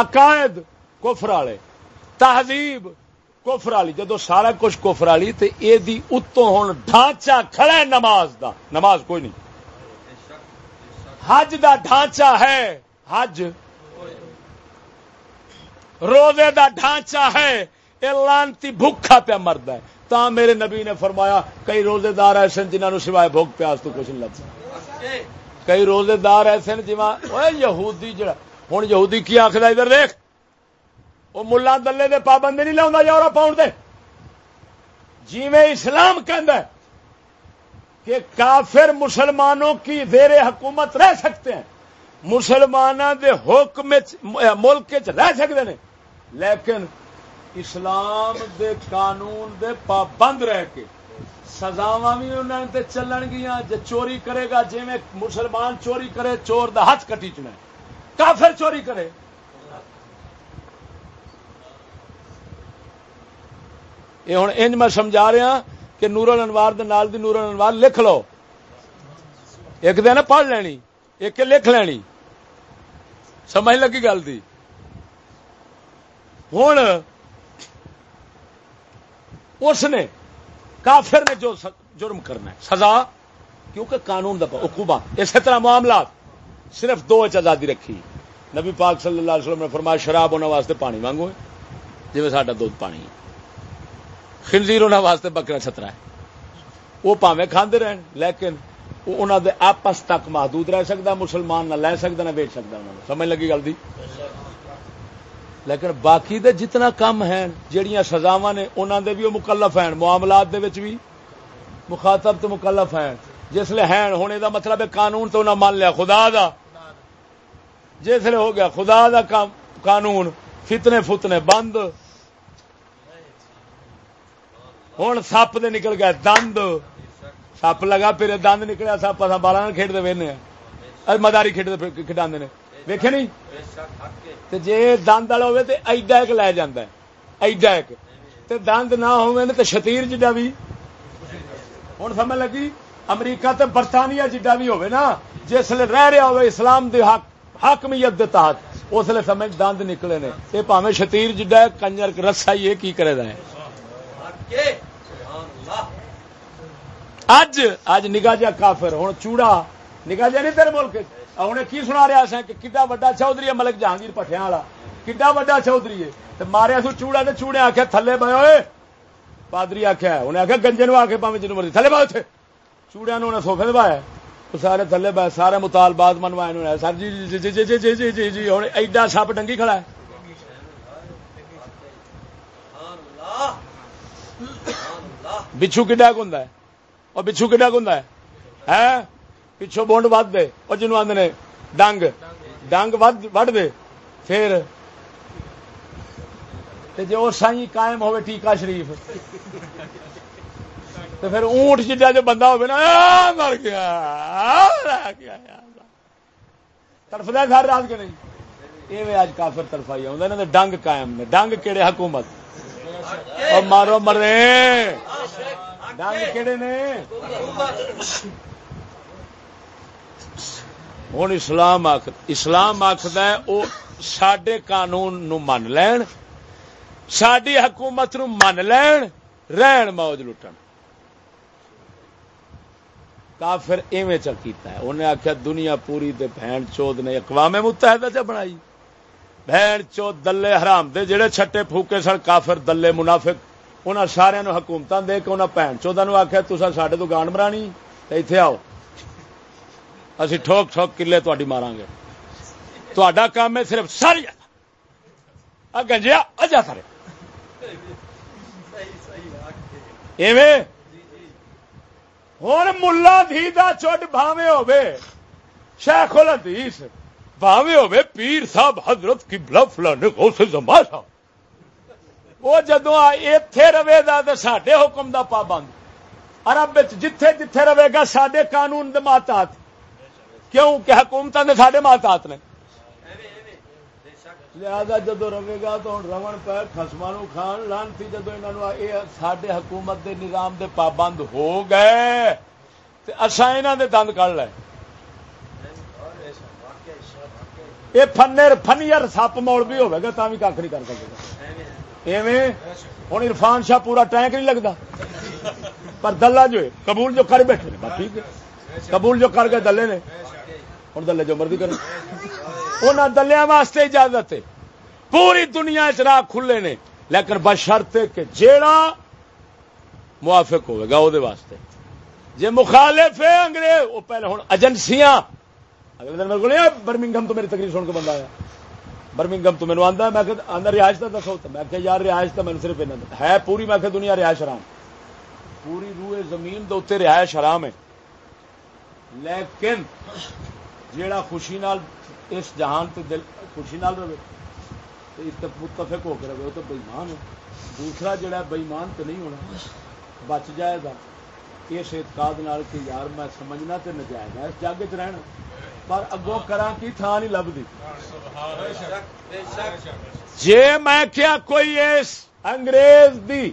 عقائد کفر والے تہذیب کفر والی جدو سارا کچھ کفر والی تو یہ اتوں ہوں ڈھانچہ کھڑا ہے نماز دا نماز کوئی نہیں۔ حج دا ڈھانچہ ہے حج۔ روزے دا ڈھانچہ ہے یہ لانتی بھوکھا پیا مرد ہے۔ تا میرے نبی نے فرمایا کئی روزے دار ایسے جنہوں سوائے بھوک پیاس تو کچھ نہیں لگتا کئی روزے دار ایسے جی یہودی جڑا ہوں یہودی کی آخر ادھر دیکھ۔ وہ ملا دلے دے پابندی نہیں لاؤں یورپ پاؤنڈ دے۔ جی میں اسلام کہ کافر مسلمانوں کی زیر حکومت رہ سکتے ہیں۔ مسلمانوں دے حکم ملک رہ سکتے ہیں لیکن اسلام دے قانون دے پابند رہ کے سزاوا بھی انہوں نے چلن گیا جی چوری کرے گا جی میں مسلمان چوری کرے، چور دا ہاتھ کٹی چنا کافر چوری کرے۔ یہ ہوں انج میں سمجھا رہا کہ نور انوار نال دی نور انوار لکھ لو۔ ایک دن پڑھ لینی، ایک لکھ لینی۔ سمجھ لگی گل دی۔ ہوں اس نے کافر نے جو جرم کرنا ہے، سزا، کیونکہ قانون دبا اکوبا اسی طرح معاملات۔ صرف دو آزادی رکھی۔ نبی پاک صلی اللہ علیہ وسلم نے فرمایا، شراب ہونے واسطے پانی مانگو جی ساڈا دھد پانی خنزیر ہونے واسطے بکرا چھترا ہے۔ وہ پاوے کھانے رہن، لیکن وہ انہوں دے آپس تک محدود رہ سکتا مسلمان نہ لے سکتا نہ بیچ سکتا انہوں نے سمجھ لگی گل دی؟ لیکن باقی دے جتنا کم ہیں جہیا سزاوا نے انہوں دے بھی وہ مکلف ہیں، معاملات دے بھی مخاطب تو مکلف ہیں۔ جس لیے ہیں ہونے دا مطلب ہے قانون تو انہیں مان لیا، خدا دا۔ جس لیے ہو گیا، خدا دا قانون، فتنے فتنے بند۔ ہوں سپ دے نکل گیا دند۔ سپ لگا پھر دند نکلیا سپ اصا بالا کھیڈتے وہنے مداری کھیڈتے کھڈا نے۔ ویکھے نہیں؟ جی دند والا ہوے تو ایڈا ایک لے جانا ایڈا ایک۔ دند نہ ہو شتیر جا بھی ہوں سمجھ لگی؟ امریکہ تے برطانیہ جڈا بھی ہوئے نا جسے رہ رہا ہوئے اسلام دے حق، حاکمیت دے تحت، اس لیے سمجھ دند نکلے نے۔ یہ پاوے شتیر جڈا کنجر رسا ہی کی کرے دا ہے اج اج نگاہ جا کافر ہوں چوڑا، نگاہ جا نہیں تیرے ملک انہیں کی سنا رہا سا کہ کڈا وا چودھری ہے ملک جہانگیر پٹھیا والا؟ کڈا وا چودھری ہے؟ ماریا سو چوڑا نے چوڑے آخیا تھلے بے ہوئے۔ پادری آخیا انہیں آخیا گنجے نو آ کے پاوے جنوب مرضی، تھلے بہ اتنے چوڑیا انہیں سوفے دبایا سارے تھلے بہ سارے مطالبات منوائے انہوں نے سر جی جی جی جی جی جی جی جی جی ہوں ایڈا سپ ڈنگی کھڑا ہے بچھو کڈا ہوں اور بچھو کڈا ہوں پچھو بونڈ ود دے اور جنوب آدھے ڈنگ ڈنگ وڈ دے پھر جی وہ سائی قائم ہوئے ٹیکا شریف تو پھر اونٹ جا جو بندہ ہوگا نا مر گیا ترفد ہر رات کے نہیں؟ یہ اج کافر طرف آئی ترفائی آ ڈنگ قائم نے۔ ڈنگ کہڑے حکومت؟ اور مارو، مرے۔ ڈنگ کہڑے نے؟ ہوں اسلام آخ اسلام آخد وہ سڈے قانون نو من لین ساری حکومت نو من لین، رہن موج لٹن۔ کافر ایویں چل کیتا ہے۔ انہیں آخیا دنیا پوری دے بہن چود نے اقوام متحدہ چ بنائی۔ بہن چود دلے حرام دے، جڑے چھٹے پھوکے سن، کافر دلے منافق۔ انہاں سارے نو حکومت دے کے انہاں بہن چودہ نو آخیا تسا سڈے تو گان مرانی ایتھے آؤ۔ اسی ٹھوک ٹھوک کلے تاری مارا گے تا کام ہے صرف ساری۔ گنجیا اجا کرے ہوں ملا دھی دا چٹ بھاوے ہوے شیخ الحدیث بھاوے ہوے پیر صاحب حضرت کی بلا فلانے کو سے زما صاحب وہ جدو اتے رہے گا تو سڈے حکم دا پابند عرب جتھے جتھے رہے گا سڈے قانون دے ماتات کیوں کہ حکومت نے سڈے ماتات نے لہذا جدو رہے گا تو ہوں رون پہ خسما نو کھان لان تھی جدو یہ سڈے حکومت دے نظام دے پابند ہو گئے۔ اصا یہاں دے دند کڑ لے۔ یہ فنر فنیر سپ موڑ بھی ہوگا تا بھی کھ نہیں کر سکے ایویں؟ ہوں عرفان شاہ پورا ٹینک نہیں لگتا پر دلہ جو ہے، قبول جو کر بیٹھے ٹھیک ہے۔ قبول جو کر گئے دلے نے ہوں دلے جو مرضی کرے۔ ان دلیا واسطے اجازت ہے۔ پوری دنیا چراغ کھلے نے، لیکن بشرط کہ جیڑا موافق ہوئے گا وہ واسطے۔ جی مخالف ہے انگریز وہ پہلے ہوں ایجنسیاں اگلے دن میرے کو برمنگم تو میری تقریر سن کے بندہ آیا۔ برمنگم تو میرے آتا میں آدھا رہائش کا دسو میں کہ یار رہائش تو میرے صرف ہے پوری، میں کہ دنیا رہائش حرام۔ پوری روئے زمین دے اتنے رہائش حرام ہے۔ لیکن جیڑا خوشی نال اس جہان تے دل خوشی نال رہے تو متفق ہو کے رہے، وہ تو بےمان ہے۔ دوسرا جڑا بےمان تو نہیں ہونا، بچ جائے گا۔ اس اعتقاد نال کہ یار میں سمجھنا تے نجائز ہے، اس جگ چ رہنا۔ پر اگوں کرا کی تھان نہیں لبھی۔ جے میں کیا کوئی اس انگریز دی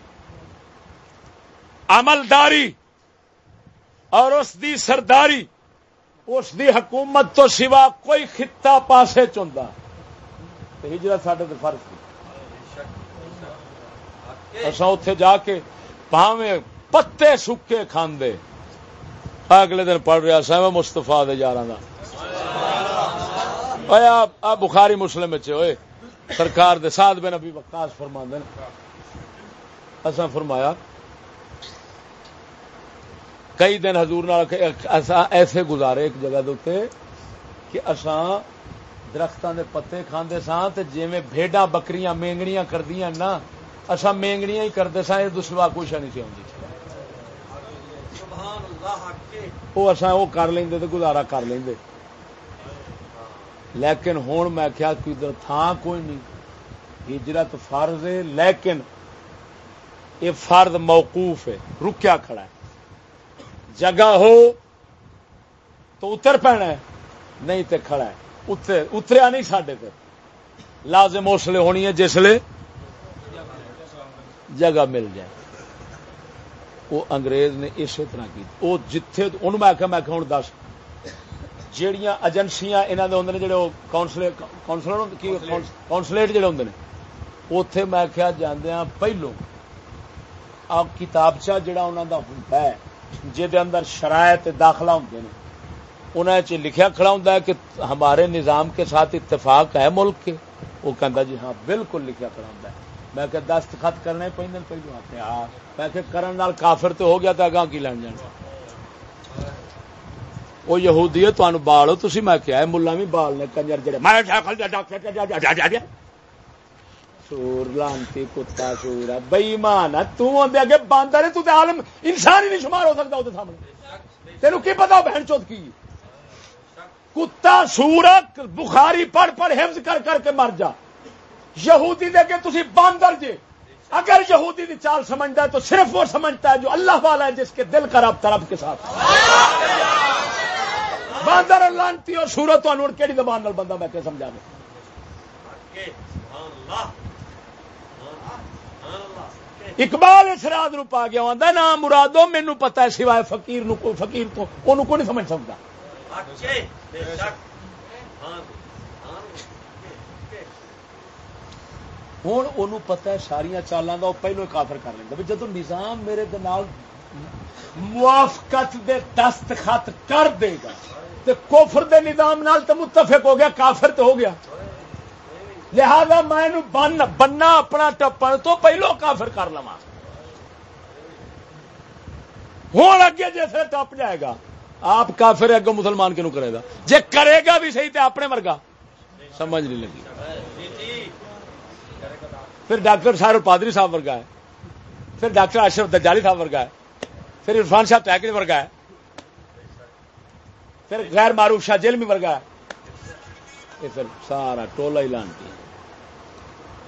عملداری اور اس دی سرداری اس دی حکومت تو سوا کوئی خطہ پاسے چاہتا ہجرت سڈے تو فرق اصا اتے جا کے پاوے پتے سکے کھاندے۔ اگلے دن پڑھ رہا سا میں مستفا دے یار بخاری مسلم ہوئے سرکار دے ساتھ بن ابھی وکاس فرما دین اصا فرمایا کئی دن حضور ایسے گزارے ایک جگہ دے کہ اساں درختوں دے پتے کھاندے سا جی بھیڈا بکریاں مینگڑیاں کردیاں نا اصا مینگڑیاں ہی کرتے سا یہ دسوا کچھ نہیں سی آتی وہ اصا وہ کر لیں تو گزارا کر لیں لیکن ہوں میں کیا کوئی تھان کوئی نہیں ہجرت فرض ہے لیکن یہ فرد موقوف ہے رکیا کھڑا ہے۔ جگہ ہو تو اتر پینا ہے نہیں تو کھڑا ہے۔ اتریا نہیں سڈے پہ لازم اس لیے ہونی ہے جس لیے جگہ مل جائے۔ وہ انگریز نے اسی طرح کی۔ وہ جتھے انہوں میں آخیا میں ہوں دس۔ جہیا ایجنسیاں یہاں کے ہوں جڑے کونسلیٹ جڑے ہوں اتے میں کیا جاندیا پہلو آ کتابچہ جڑا انہوں کا ہوتا ہے جہد اندر شرائط داخلہ ہوں انہیں چ لکھیا کھڑا ہوں کہ ہمارے نظام کے ساتھ اتفاق ہے ملک کے۔ وہ کہہ جی ہاں بالکل لکھیا کھڑا ہوں میں کہ دستخط کرنے پہ پہلو آپ ہاں میں کہ کرن نال کافر تو ہو گیا تو اگاں کی لین جانا وہ یہودی ہے تمہیں بال ہو۔ تھی میں کیا ملا بھی بال نے کنجر جڑے سور، لانتی، کتا، سور. ہے بئی مان ہے تندے اگے باندر ہے تو عالم انسان ہی نہیں شمار ہو سکتا وہ سامنے۔ تینوں کی پتا بہن چوت کی؟ کتا سورت بخاری پڑھ پڑھ حفظ کر کر کے مر جا۔ یہودی دے کے تھی باندر جے اگر یہودی دی چال سمجھتا ہے، تو صرف وہ سمجھتا ہے جو اللہ والا ہے، جس کے دل کا رب طرف کے ساتھ۔ باندر لانتی اور سورت تو کہڑی زبان بندہ میں کہ سمجھا دے۔ اقبال اس رات نو پا گیا نا مرادو، مینو پتا ہے سوائے فقیر نو فقیر تو انہوں کو نہیں سمجھ سکتا۔ ہوں ان پتا ہے ساریا چالوں کا وہ پہلو کافر کر لینا جب نظام میرے موافقت دے دستخط کر دے گا تو کوفر دے نظام نال تو متفق ہو گیا، کافر تو ہو گیا۔ لہذا میں بن بننا اپنا ٹپن تو پہلو کافر کر لوا ہوں اگے جیسے ٹپ جائے گا۔ آپ کافر اگو مسلمان کیوں کرے گا؟ جے کرے گا بھی صحیح تو اپنے ورگا۔ سمجھ نہیں لگی۔ پھر ڈاکٹر شاہ پادری صاحب ورگا ہے۔ پھر ڈاکٹر اشرف دجالی صاحب ورگا ہے۔ پھر عرفان شاہ ٹیکری ورگا ہے۔ پھر غیر معروف شاہ جیل میں ورگا ہے۔ یہ پھر سارا ٹولا ہی لان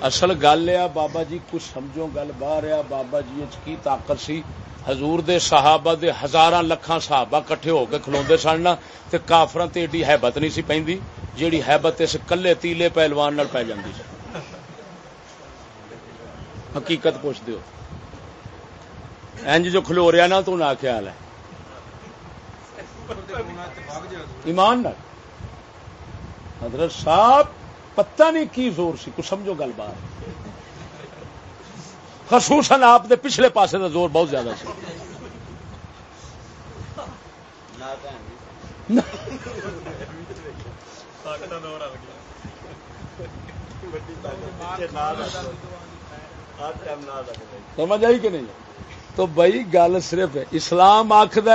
اصل گل ہے، بابا جی کچھ سمجھو گل باہر آ بابا جی کی طاقت سی؟ حضور دے صحابہ دے ہزار لکھان صحابہ کٹھے ہو کے کھلوندے سن تے کافراں تے ایڈی حیبت نہیں سی پیندی جیڑی حیبت اس کلے تیلے پہلوان نال پی جاندی سی۔ حقیقت پوچھ دیو۔ انج جو کھلو رہا نا، تو نہ خیال ہے۔ ایمان نال۔ حضرت صاحب پتہ نہیں کی زور سی، کچھ سمجھو گل بات۔ خصوصاً آپ دے پچھلے پاسے دا زور بہت زیادہ سی۔ سمجھ آئی کہ نہیں؟ تو بھائی گل صرف اسلام آخد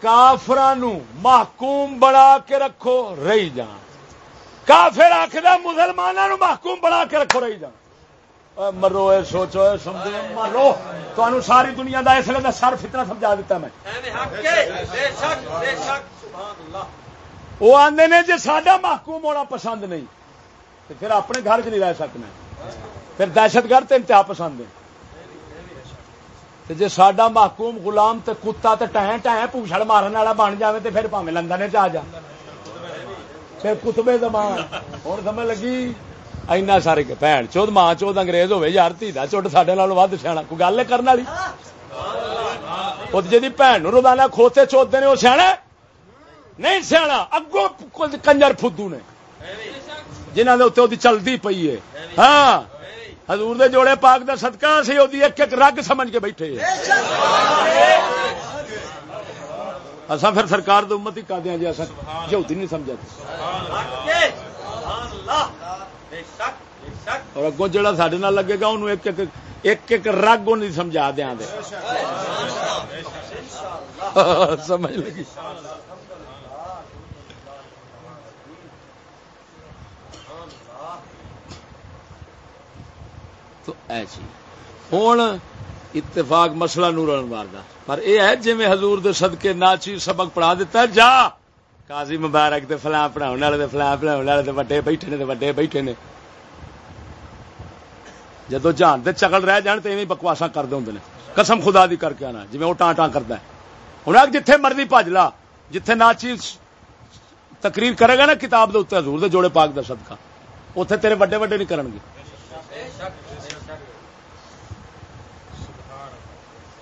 کافران محکوم بنا کے رکھو، رہی جان۔ کافر آخر مسلمانوں محکوم بنا کے رکھو رہی جان مرو سوچو سمجھو۔ مرو۔ تو ساری دنیا کا اس لیے سر فتنا سمجھا دیتا میں۔ وہ آدھے نے جی سڈا محکوم ہونا پسند نہیں تو پھر اپنے گھر چ نہیں رہ سکنا۔ پھر دہشت گرد انتہا پسند ہے۔ جی سڈا محکوم غلام تے کتا تے ٹائیں ٹائیں پوچھڑ مارن والا بن جائے تو پھر پاوے لندن چ آ جا۔ پھر کتبے زمان ہوں سمجھ لگی؟ اینا سارے بھن چود، ماں چود انگریز ہوے یار تھی دا چوٹ سڈے ود سیاح کوئی گل کرنے والی؟ وہ جی بھن روزانہ کھوتے چوتے نے وہ سیاح نہیں سیاح اگوں کنجر فدو نے۔ جنہوں نے اتنے چلتی پی ہے۔ ہاں۔ حضور دے جوڑے پاک دا صدقہ سی وہ ایک ایک رگ سمجھ کے بیٹھے اصا پھر سرکار تو امت ہی کر دیا جی اصل یہودی نہیں سمجھا۔ اور اگوں جڑا سڈے لگے گا انہوں ایک ایک ایک رگ نہیں سمجھا دیا دے۔ سمجھ لگی؟ تو ایسی ہوں اتفاق مسئلہ نور انوار دا پر اے ہے جی میں حضور دے صدقے ناچی سبق پڑھا دیتا ہے، جا! قاضی مبارک تے فلاں پڑھاؤن والے تے فلاں پڑھاؤن والے تے وڈے بیٹھے نے تے وڈے بیٹھے نے۔ جدو جان دے چکل رہ جان تے ایویں بکواساں کردے ہوندے نے۔ قسم خدا دی کر کے آنا جی میں وہ ٹاں ٹاں کردا ہے ہن اگ جتھے مرضی بھج لا، جتھے ناچی تقریر کرے گا نا کتاب دے اوتے حضور دے جوڑے پاک دا صدقہ۔ اوتھے تیرے وڈے وڈے نہیں کرن گے۔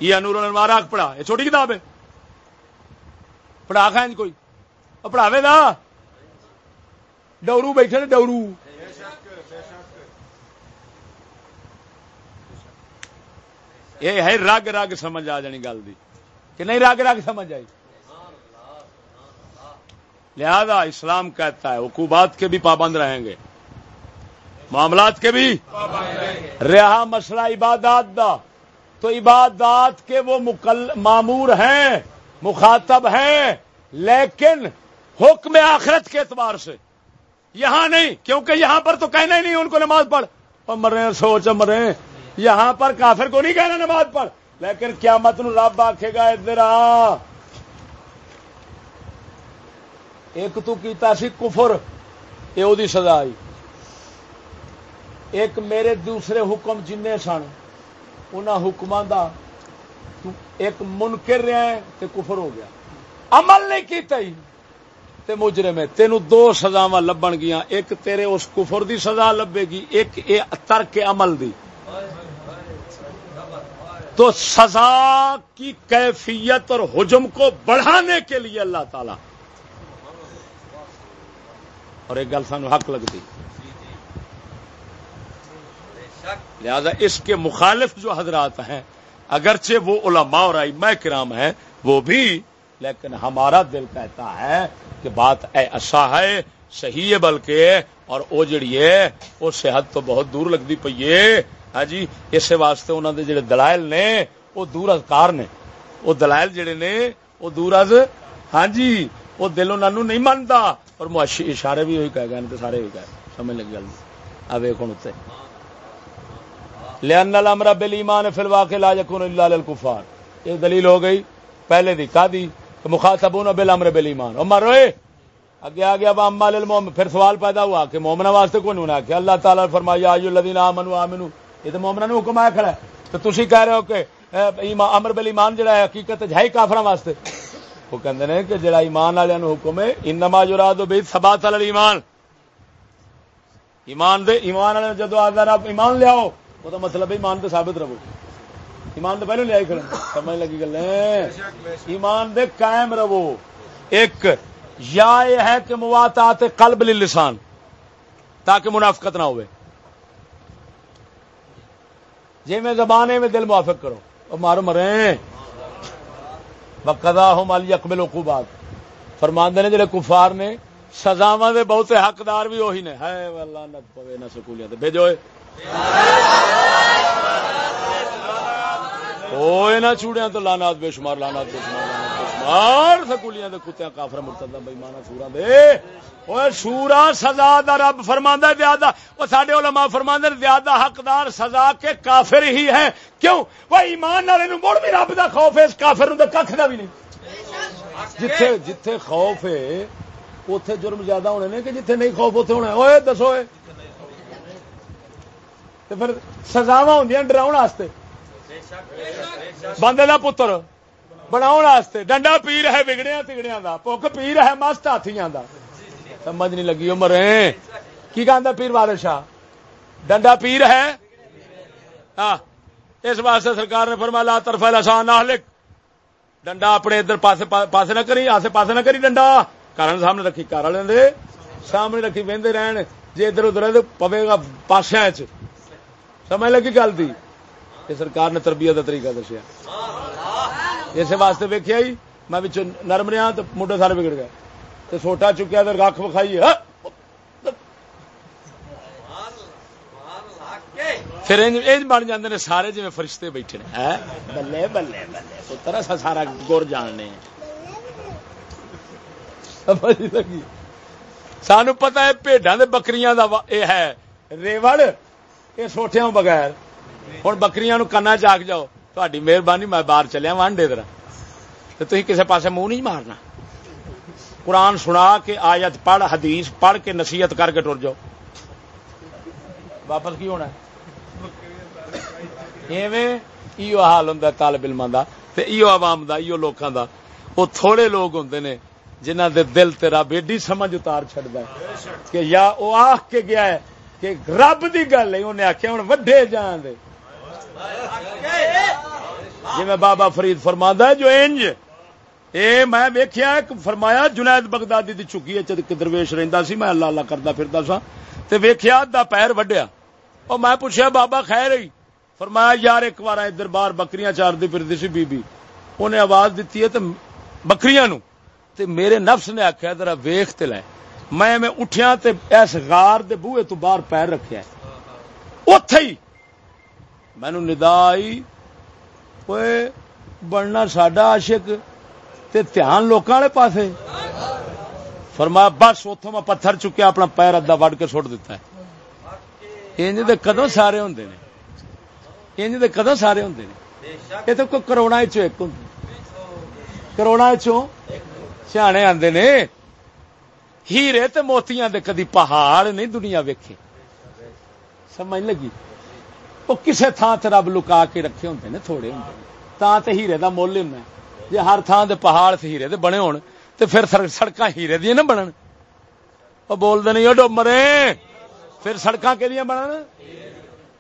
یہ انور انوار آگ پڑھا، یہ چھوٹی کتاب ہے۔ پڑھا کھائیں کوئی۔ پڑھاوے دا ڈورو بیٹھے نے ڈورو۔ یہ ہے رگ رگ سمجھ آ جانی گل دی۔ کہ نہیں رگ رگ سمجھ آئی؟ لہذا اسلام کہتا ہے حکومات کے بھی پابند رہیں گے۔ معاملات کے بھی رہا مسئلہ عبادات دا۔ تو عبادات کے وہ مکل معمور ہیں، مخاطب ہیں، لیکن حکم آخرت کے اعتبار سے۔ یہاں نہیں، کیونکہ یہاں پر تو کہنا ہی نہیں، ان کو نماز پڑھ۔ اور مرے سوچ مرے یہاں پر کافر کو نہیں کہنا نماز پڑھ۔ لیکن کیا مت رب آخے گا، ادھر آ۔ ایک تو کیتا سی کفر یہ سزا آئی۔ ایک میرے دوسرے حکم جن سن۔ ان حکم دا ایک منکر رہا ہے تے کفر ہو گیا۔ عمل نہیں کیتا ہی۔ تے مجرم ہے تینو دو سزاواں لبن گیا ایک تیرے اس کفر دی سزا لبے گی، ایک اے ترک عمل دی۔ تو سزا کی کیفیت اور حجم کو بڑھانے کے لیے اللہ تعالی۔ اور ایک گل سانو حق لگتی۔ لہذا اس کے مخالف جو حضرات ہیں، اگرچہ وہ علماء اور ائمہ کرام ہیں، وہ بھی، لیکن ہمارا دل کہتا ہے کہ بات اے اصا ہے، صحیح ہے بلکہ، اور وہ جڑی ہے وہ صحت تو بہت دور لگتی پی ہے۔ ہاں جی اس واسطے انہوں نے جڑے دلائل نے وہ دور از کار نے۔ وہ دلائل جڑے نے وہ دور از ہاں جی وہ دل انہوں نہیں مانتا۔ اور اشارے بھی وہی کہہ گئے سارے بھی کہہ سمجھ لگی گل؟ آ ویخ اتنے لأن الامر بالایمان فی الواقع لا يكون الا للكفار. یہ دلیل ہو گئی پہلے دی، کا دی؟ کہ مخاطبون بالامر بالایمان عمر، روئے! اگے آ گیا اما للمؤمن. پھر سوال پیدا ہوا کہ مومنا واسطے کون ہونا کہ اللہ تعالی نے فرمایا ایو الذین آمنوا آمنوا یہ تو مومنا نے حکم آیا کھڑا ہے. تو تسی کہہ رہے ہو کہ امر بالایمان جڑا ہے، حقیقت ہے ہی کافراں واسطے. وہ کہندے نے کہ جڑا ایمان والے نو حکم ہے، انما یراد به ثبات الایمان. ایمان دے، ایمان والے جدو آدھا رب ایمان لیاؤ وہ تو مطلب ایمان تو ثابت رہو ایمان تو پہلے لیا کھڑے سمجھ لگی گل ایمان دے قائم رہو ایک یا یہ ہے کہ مواتات قلب لسان تاکہ منافقت نہ ہوئے جی میں زبانے میں دل موافق کرو اور مارو مرے بقدا ہو مالی اکبل وقوبات فرماندے نے جڑے کفار نے سزاواں دے بہت حقدار بھی وہی نے ہے اللہ نہ پوے نہ سکولیاں تے بھیجو نہ چوڑیاں تو لانات بے شمار لانات بے شمار لانات بے شمار۔ سکولیاں دے کتیاں کافر مرتدہ بے ایمانہ سورا دے۔ اوے سورا سزا دا رب فرماندا ہے، زیادہ او ساڈے علماء فرماندے ہیں زیادہ حقدار سزا کے کافر ہی ہیں۔ کیوں؟ وہ ایمان والے نو مڑ بھی رب دا خوف ہے، اس کافر نو تے ککھ دا بھی نہیں۔ جتھے جتھے خوف ہے، اوتھے جرم زیادہ ہونے نے کہ جتھے نہیں خوف، اوتھے ہونا ہے۔ اوے دسو اے تو پھر سزاوا ہوں ڈراؤن واسطے بندے کا پتر بناؤ واسطے ڈنڈا پیر ہے بگڑیا تگڑیا کا پک پیر ہے مست ہاتھیاں کا سمجھ نہیں لگی عمر کی کہ پیر والد شاہ ڈنڈا پیر ہے ہاں اس واسطے سرکار نے فرما لا طرف لسان نہ لکھ ڈنڈا اپنے ادھر پاسے نہ کری، آسے پاسے نہ کری ڈنڈا۔ کارن سامنے رکھی، کار والے سامنے رکھی وہدے رہن۔ جی ادھر ادھر پوے گا پاسیا چ سمجھ لگی گل تھی یہ سرکار نے تربیت کا طریقہ دسیا۔ اس واسطے ویکیا ہی، میں نرم رہا تو موڈے سارے بگڑ گئے۔ تو سوٹا چکیا تو رکھ وکھائی پھر بن جاتے ہیں سارے جی فرشتے بیٹھے بلے بلے بلے۔ پتر سارا گر جاننے سانو پتا ہے پیڈا بکریاں یہ ہے، ریوڑ۔ یہ سوٹیا بغیر ہوں بکری کنا چاک جاؤ تاری مہربانی میں باہر چلیا وانڈے در تو تھی کسی پاسے منہ نہیں مارنا قرآن سنا کے آیت پڑھ حدیث پڑھ کے نصیحت کر کے ٹر جاؤ واپس کی ہونا ایو حال ہوں طالب علم ایو عوام کا ایو لوگوں کا وہ تھوڑے لوگ ہوں نے جنہ دے دل تیرا بیڈی سمجھ اتار چڑتا ہے کہ یا وہ آخ کے گیا ہے کہ رب دی گل ہے، انہیں آخیا ہوں وڈے جان دے۔ جی میں بابا فرید فرما ہے جو انج، اے میں ویکھیا فرمایا، جنید بغدادی دی چکی ہے درویش رہندا سی، میں اللہ اللہ کردا پھردا سا تے ویکھیا دا پیر وڈیا او میں پوچھیا، بابا خیر ہی فرمایا، یار ایک بار ادھر باہر بکریاں چار دی پھردی سی بی بی۔ انہیں آواز دیتی ہے تے بکریاں نو تے میرے نفس نے آخیا ذرا ویخ تے لے۔ میں میں اٹھیا تے اس غار دے بوئے تو باہر پیر رکھیا اتے ہی مینو ندا آئی بننا ساڈا عاشق تے دھیان لوکاں والے پاسے۔ فرمایا، بس اتوں میں پتھر چکیا، اپنا پیر ادا وڈ کے سٹ دیتا ہے۔ انج دے کدوں سارے ہوندے نے؟ انج دے کدوں سارے ہوندے نے؟ یہ تو کوئی کروڑا چ ایک ہوں کروڑا چوں سیانے آدھے نے۔ ہیرے تے موتیاں دے کدی پہاڑ نہیں دنیا ویکھے۔ سمجھ لگی؟ وہ کسے تھان تے رب لکا کے رکھے ہوندے نے، تھوڑے ہوندے تا تے ہیرے دا مول ہونا جے ہر تھان دے پہاڑ تے ہیرے دے بنے ہون، تے پھر سڑکاں ہیرے دی نہ بنن۔ او بول دے نہیں او ڈومرے پھر سڑکاں کے دیاں بنن؟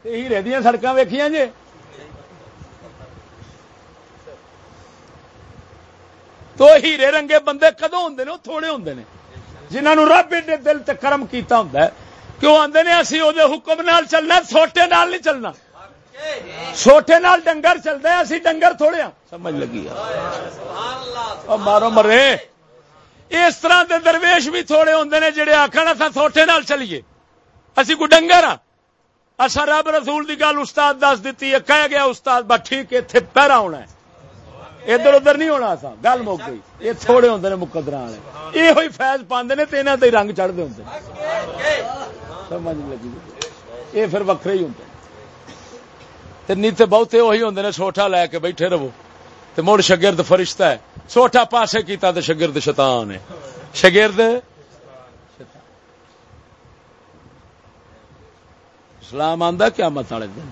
تے ہیرے دیاں سڑکاں ویکھیاں جے۔ تو ہیرے رنگے بندے کدو ہوں نے؟ تھوڑے ہوں نے۔ جنہوں رب ایڈے دل تے کرم کیتا ہوں کیوں آدھے نے اسی وہ حکم نال چلنا، سوٹے نال نہیں چلنا۔ سوٹے نال ڈنگر چلتا ہے، اسی ڈنگر تھوڑے ہاں۔ سمجھ لگی مارو مرے۔ اس طرح دے درویش بھی تھوڑے ہوں نے جڑے آخر اصا سوٹے نال چلیے۔ اسی کو ڈنگر ہاں۔ اصا رب رسول دی گل استاد دس دیتی ہے، کہہ گیا استاد، بس ٹھیک ہے اتنے پیرا ہونا ہے۔ ادھر ادھر نہیں ہونا سا گل مک گئی۔ یہ تھوڑے ہوں نے مقدر والے۔ یہ ہوئی فیض پاندے نے تین تے رنگ چڑھتے ہوں سمجھ لگی۔ یہ پھر وکرے ہی ہوں نیتے بہتے وہی ہوں نے سوٹا لے کے بیٹھے رہو۔ تو مڑ شگرد فرشتہ ہے۔ سوٹا پاسے کیتا تو شگرد شیطان ہے۔ شگرد اسلام آندا کیا مت والے دن۔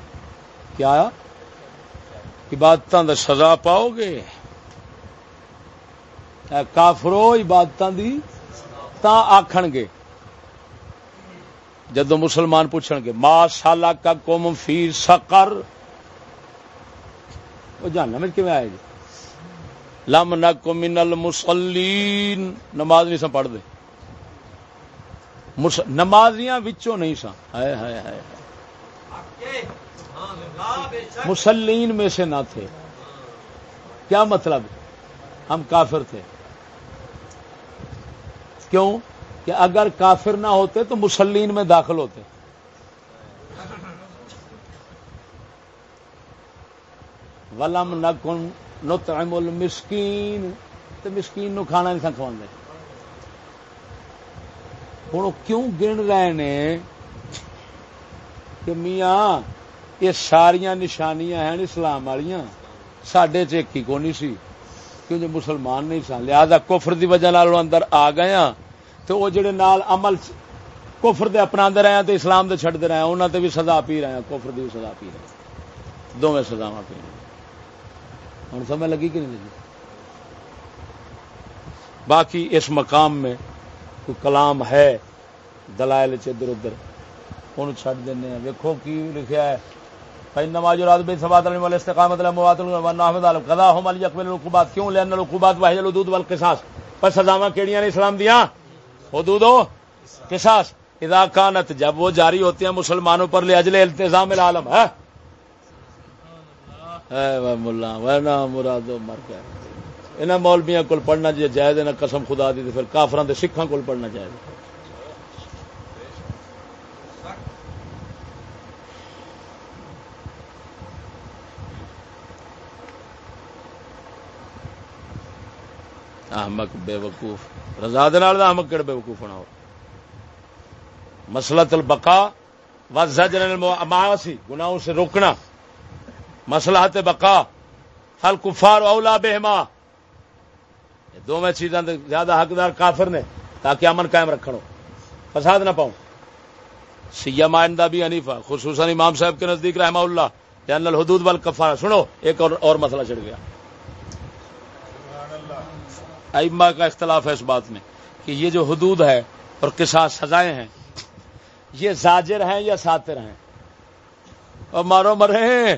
کیا؟ عبادت دا سزا پاؤ گے؟ کافرو عبادت دی تا آخن گے۔ جدو مسلمان پوچھن گے، ما سالا کا کم فی سکر وہ جانا میں کیون آئے جی؟ لم نک من المسلین نماز نہیں سا پڑھ دے۔ نمازیاں وچوں نہیں سا ہائے ہائے ہائے۔ مسلین میں سے نہ تھے۔ کیا مطلب؟ ہم کافر تھے۔ کیوں؟ کہ اگر کافر نہ ہوتے تو مسلین میں داخل ہوتے۔ ولم نکن نطعم المسکین۔ تو مسکین نو کھانا نہیں کھوا دے ہوں کیوں گن رہے کہ میاں یہ ساریا نشانیاں ہیں اسلام والی سڈے چی کو نہیں سی۔ کیوں جو مسلمان نہیں سن۔ لہذا کفر دی وجہ اندر آ گئے ہاں۔ تو وہ جڑے نال عمل کفر دے اپنا رہے ہیں تو اسلام دے چھڑ دے رہے ہیں انہوں تے بھی سزا پی رہے ہیں کفر دی سزا پی رہے ہیں دونوں سزا پی رہے ہیں ہوں سمجھ لگی کہ نہیں لگی؟ باقی اس مقام میں کوئی کلام ہے دلائل ادھر ادھر ان چڑ دینا ہاں۔ ویکو کی لکھا ہے؟ فإنما يراد بالثبات العلم والاستقامة للموات والنحو ذلك قضاهم ان يقبل العقوبات کیوں؟ لان العقوبات وهي الحدود والقصاص. پس سزاواں کیڑیاں نے اسلام دیاں حدود و قصاص. اذا كانت جب وہ جاری ہوتی ہیں مسلمانوں پر لاجل التزام العالم ہاں؟ ہے اے مولا ورنہ مراد مر گیا انہاں مولویاں کول پڑھنا جی، جائز ہے، نہ قسم خدا دی تے پھر کافراں دے سکھاں کول پڑھنا جائز ہے۔ احمق، بے وقوف۔ رضا احمق کہڑے بے وقوف ہونا ہو؟ مسئلہ البقا و زجر المعاصی گناہوں سے روکنا۔ مسئلہ بقا، ہل کفار اولا بہما۔ دونوں چیزاں زیادہ حقدار کافر نے، تاکہ امن قائم رکھو فساد نہ پاؤں۔ سیام آئندہ بھی انیفا خصوصاً امام صاحب کے نزدیک رحمہ اللہ جان الحدود وال سنو، ایک اور اور مسئلہ چڑھ گیا۔ ائمہ کا اختلاف ہے اس بات میں کہ یہ جو حدود ہے اور کسا سزائیں ہیں، یہ زاجر ہیں یا ساتر ہیں؟ اور مارو مرے ہیں۔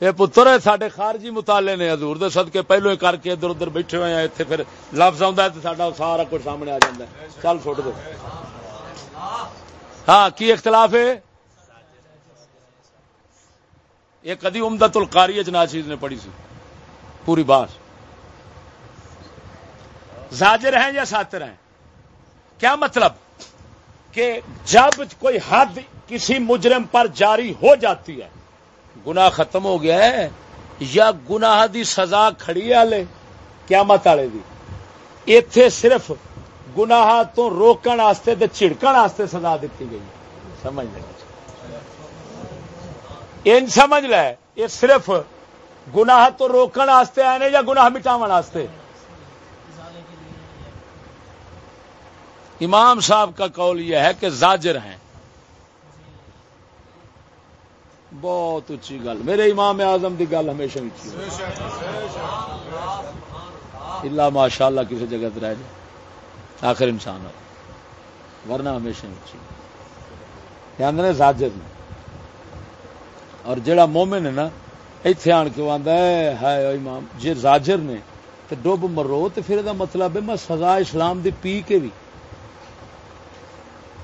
یہ پتر ہے سارے خارجی مطالعے نے حضور دے سد کے پہلو ہی کر کے ادھر ادھر بیٹھے ہوئے ہیں اتنے پھر لفظ آتا ہے تو سارا سارا کچھ سامنے آ جاتا ہے۔ چل چھوٹ دو ہاں کی اختلاف ہے؟ یہ کدی امدت القاری چیز نے پڑھی سی، پوری بات۔ زاجر ہیں یا ساتر ہیں؟ کیا مطلب؟ کہ جب کوئی حد کسی مجرم پر جاری ہو جاتی ہے گنا ختم ہو گیا ہے یا گناہ دی سزا کھڑی ہے کیا مت والے دی۔ اتے صرف گناہ تو روکن آستے تے چڑکن آستے سزا دیتی گئی۔ سمجھ لے۔ ان سمجھ لے، یہ صرف گناہ تو روکن آستے آئے یا گناہ مٹاون آستے؟ امام صاحب کا قول یہ ہے کہ زاجر ہیں۔ بہت اچھی گل۔ میرے امام اعظم دی گل ہمیشہ اچھی اللہ ماشاء اللہ کسی جگہ رہ جائے۔ آخر انسان ہو۔ ورنہ ہمیشہ اچھی۔ آدھے زاجر۔ نے اور جڑا مومن ہے نا اتنے آن کے آدھا ہے امام جی زاجر نے تو ڈب مرو تو پھر مطلب ہے میں سزا اسلام دی پی کے بھی۔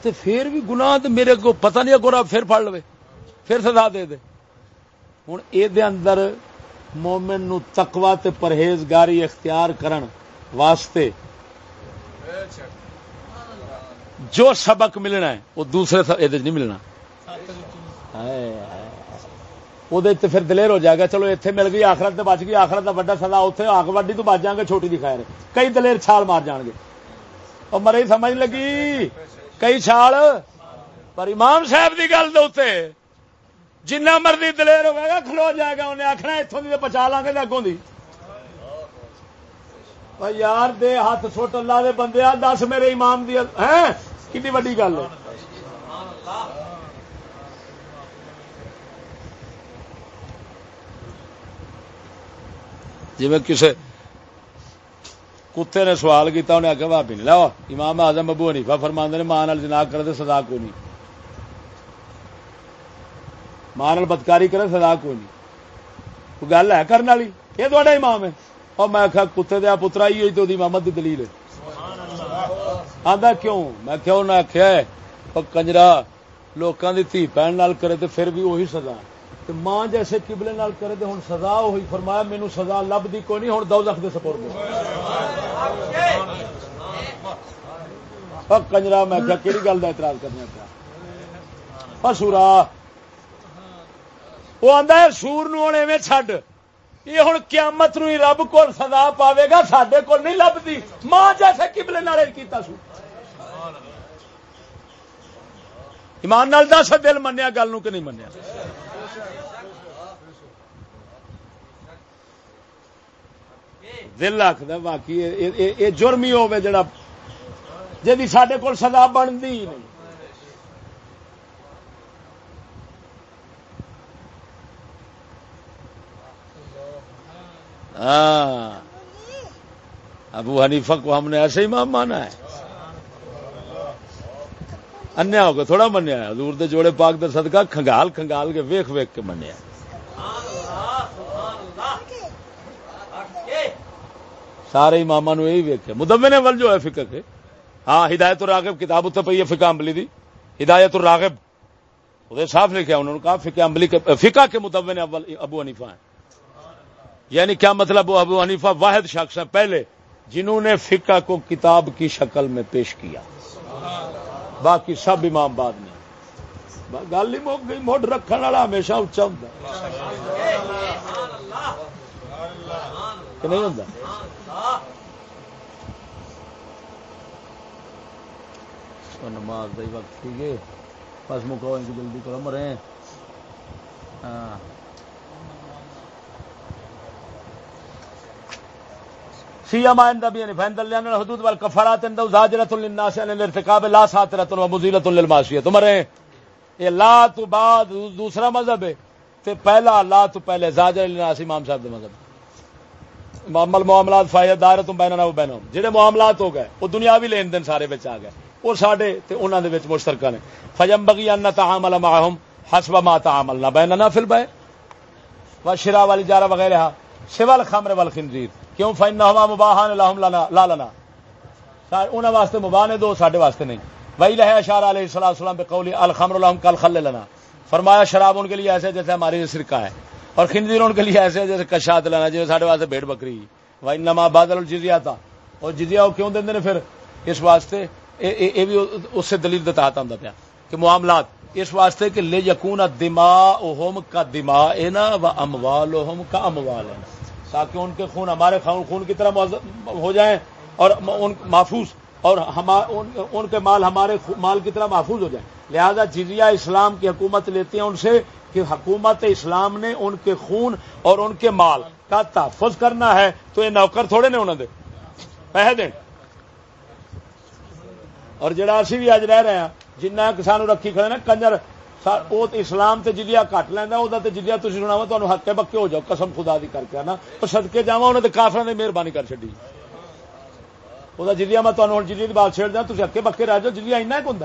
تو پھر بھی گناہ تو میرے کو پتہ نہیں گورا پھر پڑ لو پھر سزا دے دے۔ ہوں یہ اندر مومن نو تقوا تے پرہیزگاری اختیار کرن واسطے جو سبق ملنا ہے، وہ دوسرے یہ نہیں ملنا۔ وہ پھر دلیر ہو جائے گا، چلو اتنے مل گئی، آخرت بچ گئی، آخرت کا وڈا سدا اتنے آگ وڈی تو بچ جائیں گے، چھوٹی دی خیر۔ کئی دلیر چھال مار جان گے۔ اور مرے سمجھ لگی۔ کئی چھال پر امام صاحب کی گل دے جنہ مرضی دلیر ہوگا گا کھلو جائے گا، انہیں آخنا اتوں کی پچا لاں گے اگوں کی یار، دے ہاتھ سٹ اللہ دے بندے دس میرے امام دی ہے کتنی وڈی گل ہے۔ جی میں کسی کتے نے سوال کیا انہیں آگے بھابی نہیں لو امام آزم ابو حنیفا فرما نے، ماں جنا کرے سزا کو نہیں۔ ماں بدکاری کرے سزا کو نہیں۔ گل ہے کرنے والی؟ یہ تو امام ہے۔ اور میں آخا کتے دیا پترا ہی ہوئی تو امامت کی دلیل ہے۔ آدھا کیوں؟ میں کیوں نہ آخیا کنجرا لوگوں کی دھی پہن کرے تو پھر بھی وہی سزا ہے۔ ماں جیسے کبلے نال کرے تو ہوں سزا ہوئی فرمایا مینو سزا لبھی کوئی نہیں ہوں دو لکھ دے سپور کنجرا، میں کیا کہڑی گل کا اعتراض کرنا پیا سورا۔ وہ آتا ہے، سور نو ایویں چڈ یہ ہوں قیامت نو رب کو سزا پاوے گا سڈے کو نہیں لبھی ماں جیسے کبلے نال کیتا سو ایمان نال دس، دل منیا گل کہ نہیں منیا؟ دل آخر باقی یہ جرم ہی ہوے جڑا جی سڈے کول سزا بنتی ہی نہیں۔ ہاں۔ ابو حنیفہ کو ہم نے ایسے ہی مام مانا ہے۔ انیا ہو کے تھوڑا منیا حضور دے جوڑے پاک دے صدقہ کھنگال کھنگال کے ویخ ویخ کے منیا سارے امام یہی ویک مدمے نے ول جو ہے فکر کے۔ ہاں ہدایت الراغب کتاب اتنے پی ہے فکا امبلی دی۔ ہدایت الراغب۔ وہ صاف لکھا انہوں نے کہا فکا امبلی کے فکا کے مدمے اول ابو حنیفہ ہیں۔ یعنی کیا مطلب وہ ابو حنیفہ؟ واحد شخص ہیں۔ پہلے جنہوں نے فقہ کو کتاب کی شکل میں پیش کیا۔ باقی سب امام بعد میں۔ گل ہی موک گئی موڈ رکھنے والا ہمیشہ اچا ہوں کہ نہیں ہوں نماز دے وقت ٹھیک ہے بس مکاؤ جلدی کرو مرے ہاں۔ سیما عند ابي النبی فیندل لان الحدود والکفارات، عند زاجرۃ للناس عن الارتكاب لا ساترۃ ومزیلۃ للمعصیہ تمہارے یہ لا تو بعد دوسرا مذہب ہے، تے پہلا لا تو پہلے زاجر للناس، امام صاحب دے مذہب۔ معامل معاملات فائدہ دار تم بیننا و بینہم۔ جڑے معاملات ہو گئے، وہ دنیاوی لین دین سارے وچ آ گئے۔ وہ ساڈے تے انہاں دے وچ مشترکہ نے۔ فجم بغی ان تعامل معهم حسب ما تعاملنا۔ بیننا فی البیع وشراء والاجارہ وغیرہ سوال خمر والخنزیر کیوں فائن ہوا مباہان لا لنا انہوں واسطے مباہ نے دو، ساڈے واسطے نہیں. وہی لہے اشار علیہ السلام السلام پہ الخمر لہم کل خل لنا. فرمایا شراب ان کے لیے ایسے جیسے ہماری سرکہ ہے، اور خنزیر ان کے لیے ایسے جیسے کشاد لینا جیسے ساڈے واسطے بھیڑ بکری. وہی نما بادل الجزیہ تھا اور جزیہ وہ کیوں دیں پھر؟ اس واسطے یہ بھی اس سے دلیل دتا آتا پیا کہ معاملات اس واسطے کہ لے یقون دماغ کا دماغ ہے نا و اموال کا اموال ہے تاکہ ان کے خون ہمارے خون کی طرح ہو جائیں اور محفوظ اور ان کے مال ہمارے مال کی طرح محفوظ ہو جائیں۔ لہذا جزیہ اسلام کی حکومت لیتی ہیں ان سے کہ حکومت اسلام نے ان کے خون اور ان کے مال کا تحفظ کرنا ہے، تو یہ نوکر تھوڑے نے انہوں نے پہ دیں۔ اور جڑا اسی بھی اج رہ رہے ہیں جنہ کسانوں رکھی کھڑے نا کنجر وہ اسلام تے جدیا کٹ لینا وہ جدیا تھی سنا وا تمہیں ہکے بکے ہو جاؤ قسم خدا دی کر کے نا سدکے جا انہیں کافر نے مہربانی کر چی وہ جدیا میں تمہیں ہوں جدی بات چھیڑ دیا تھی ہکے بکے رہ جاؤ جدیا ایسا ایک ہوں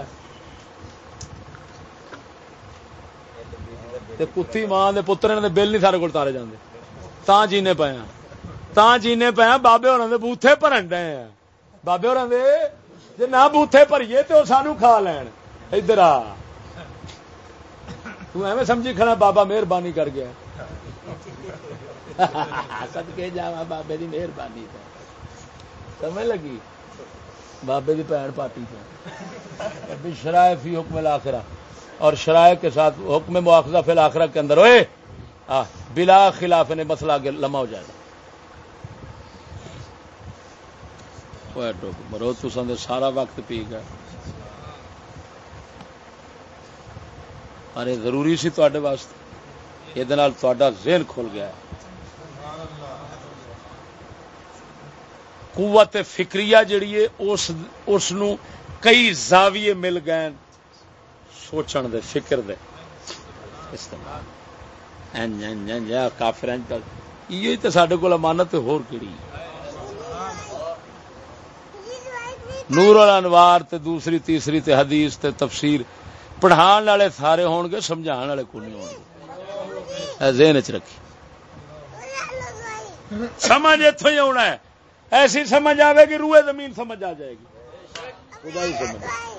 کتی ماں کے پتر نے بل نہیں سارے کو تارے جانے تا جینے پے ہیں تا جینے پے ہیں بابے ہوروں کے بوتھے بھرن ڈے ہیں بابے ہوروں کے جی نہ بوتھے بھریے تو سانو کھا لین ادھر آ۔ تمہیں سمجھی کھڑا بابا مہربانی کر گیا۔ سدکے جا بابے کی مہربانی سمجھ لگی؟ بابے کی بھن پاٹی پہ شرائے فی حکم الاخرہ۔ اور شرائے کے ساتھ حکم مواخذہ فی الاخرہ کے اندر ہوئے۔ بلا خلاف نے مسئلہ آگے لمحہ ہو جائے گا۔ مرو تو سارا وقت پی گیا۔ ارے ضروری سی تے واسطے۔ یہ ذہن کھل گیا ہے۔ قوت فکری جیڑی ہے، اس کئی زاویے مل گئے سوچن دے، فکر دے۔ استعمال۔ کافر یہ تو سڈے کو امانت ہور کیڑی؟ نور الانوار تے دوسری، تیسری تے حدیث تے تفسیر۔ پڑھان والے سارے ہون گے سمجھا والے کو نہیں ہو ذہن چ رکھی۔ سمجھ اتوں ہی آنا ہے۔ ایسی سمجھ آئے گی، روئے زمین سمجھ آ جائے گی۔ خدا ہی سمجھ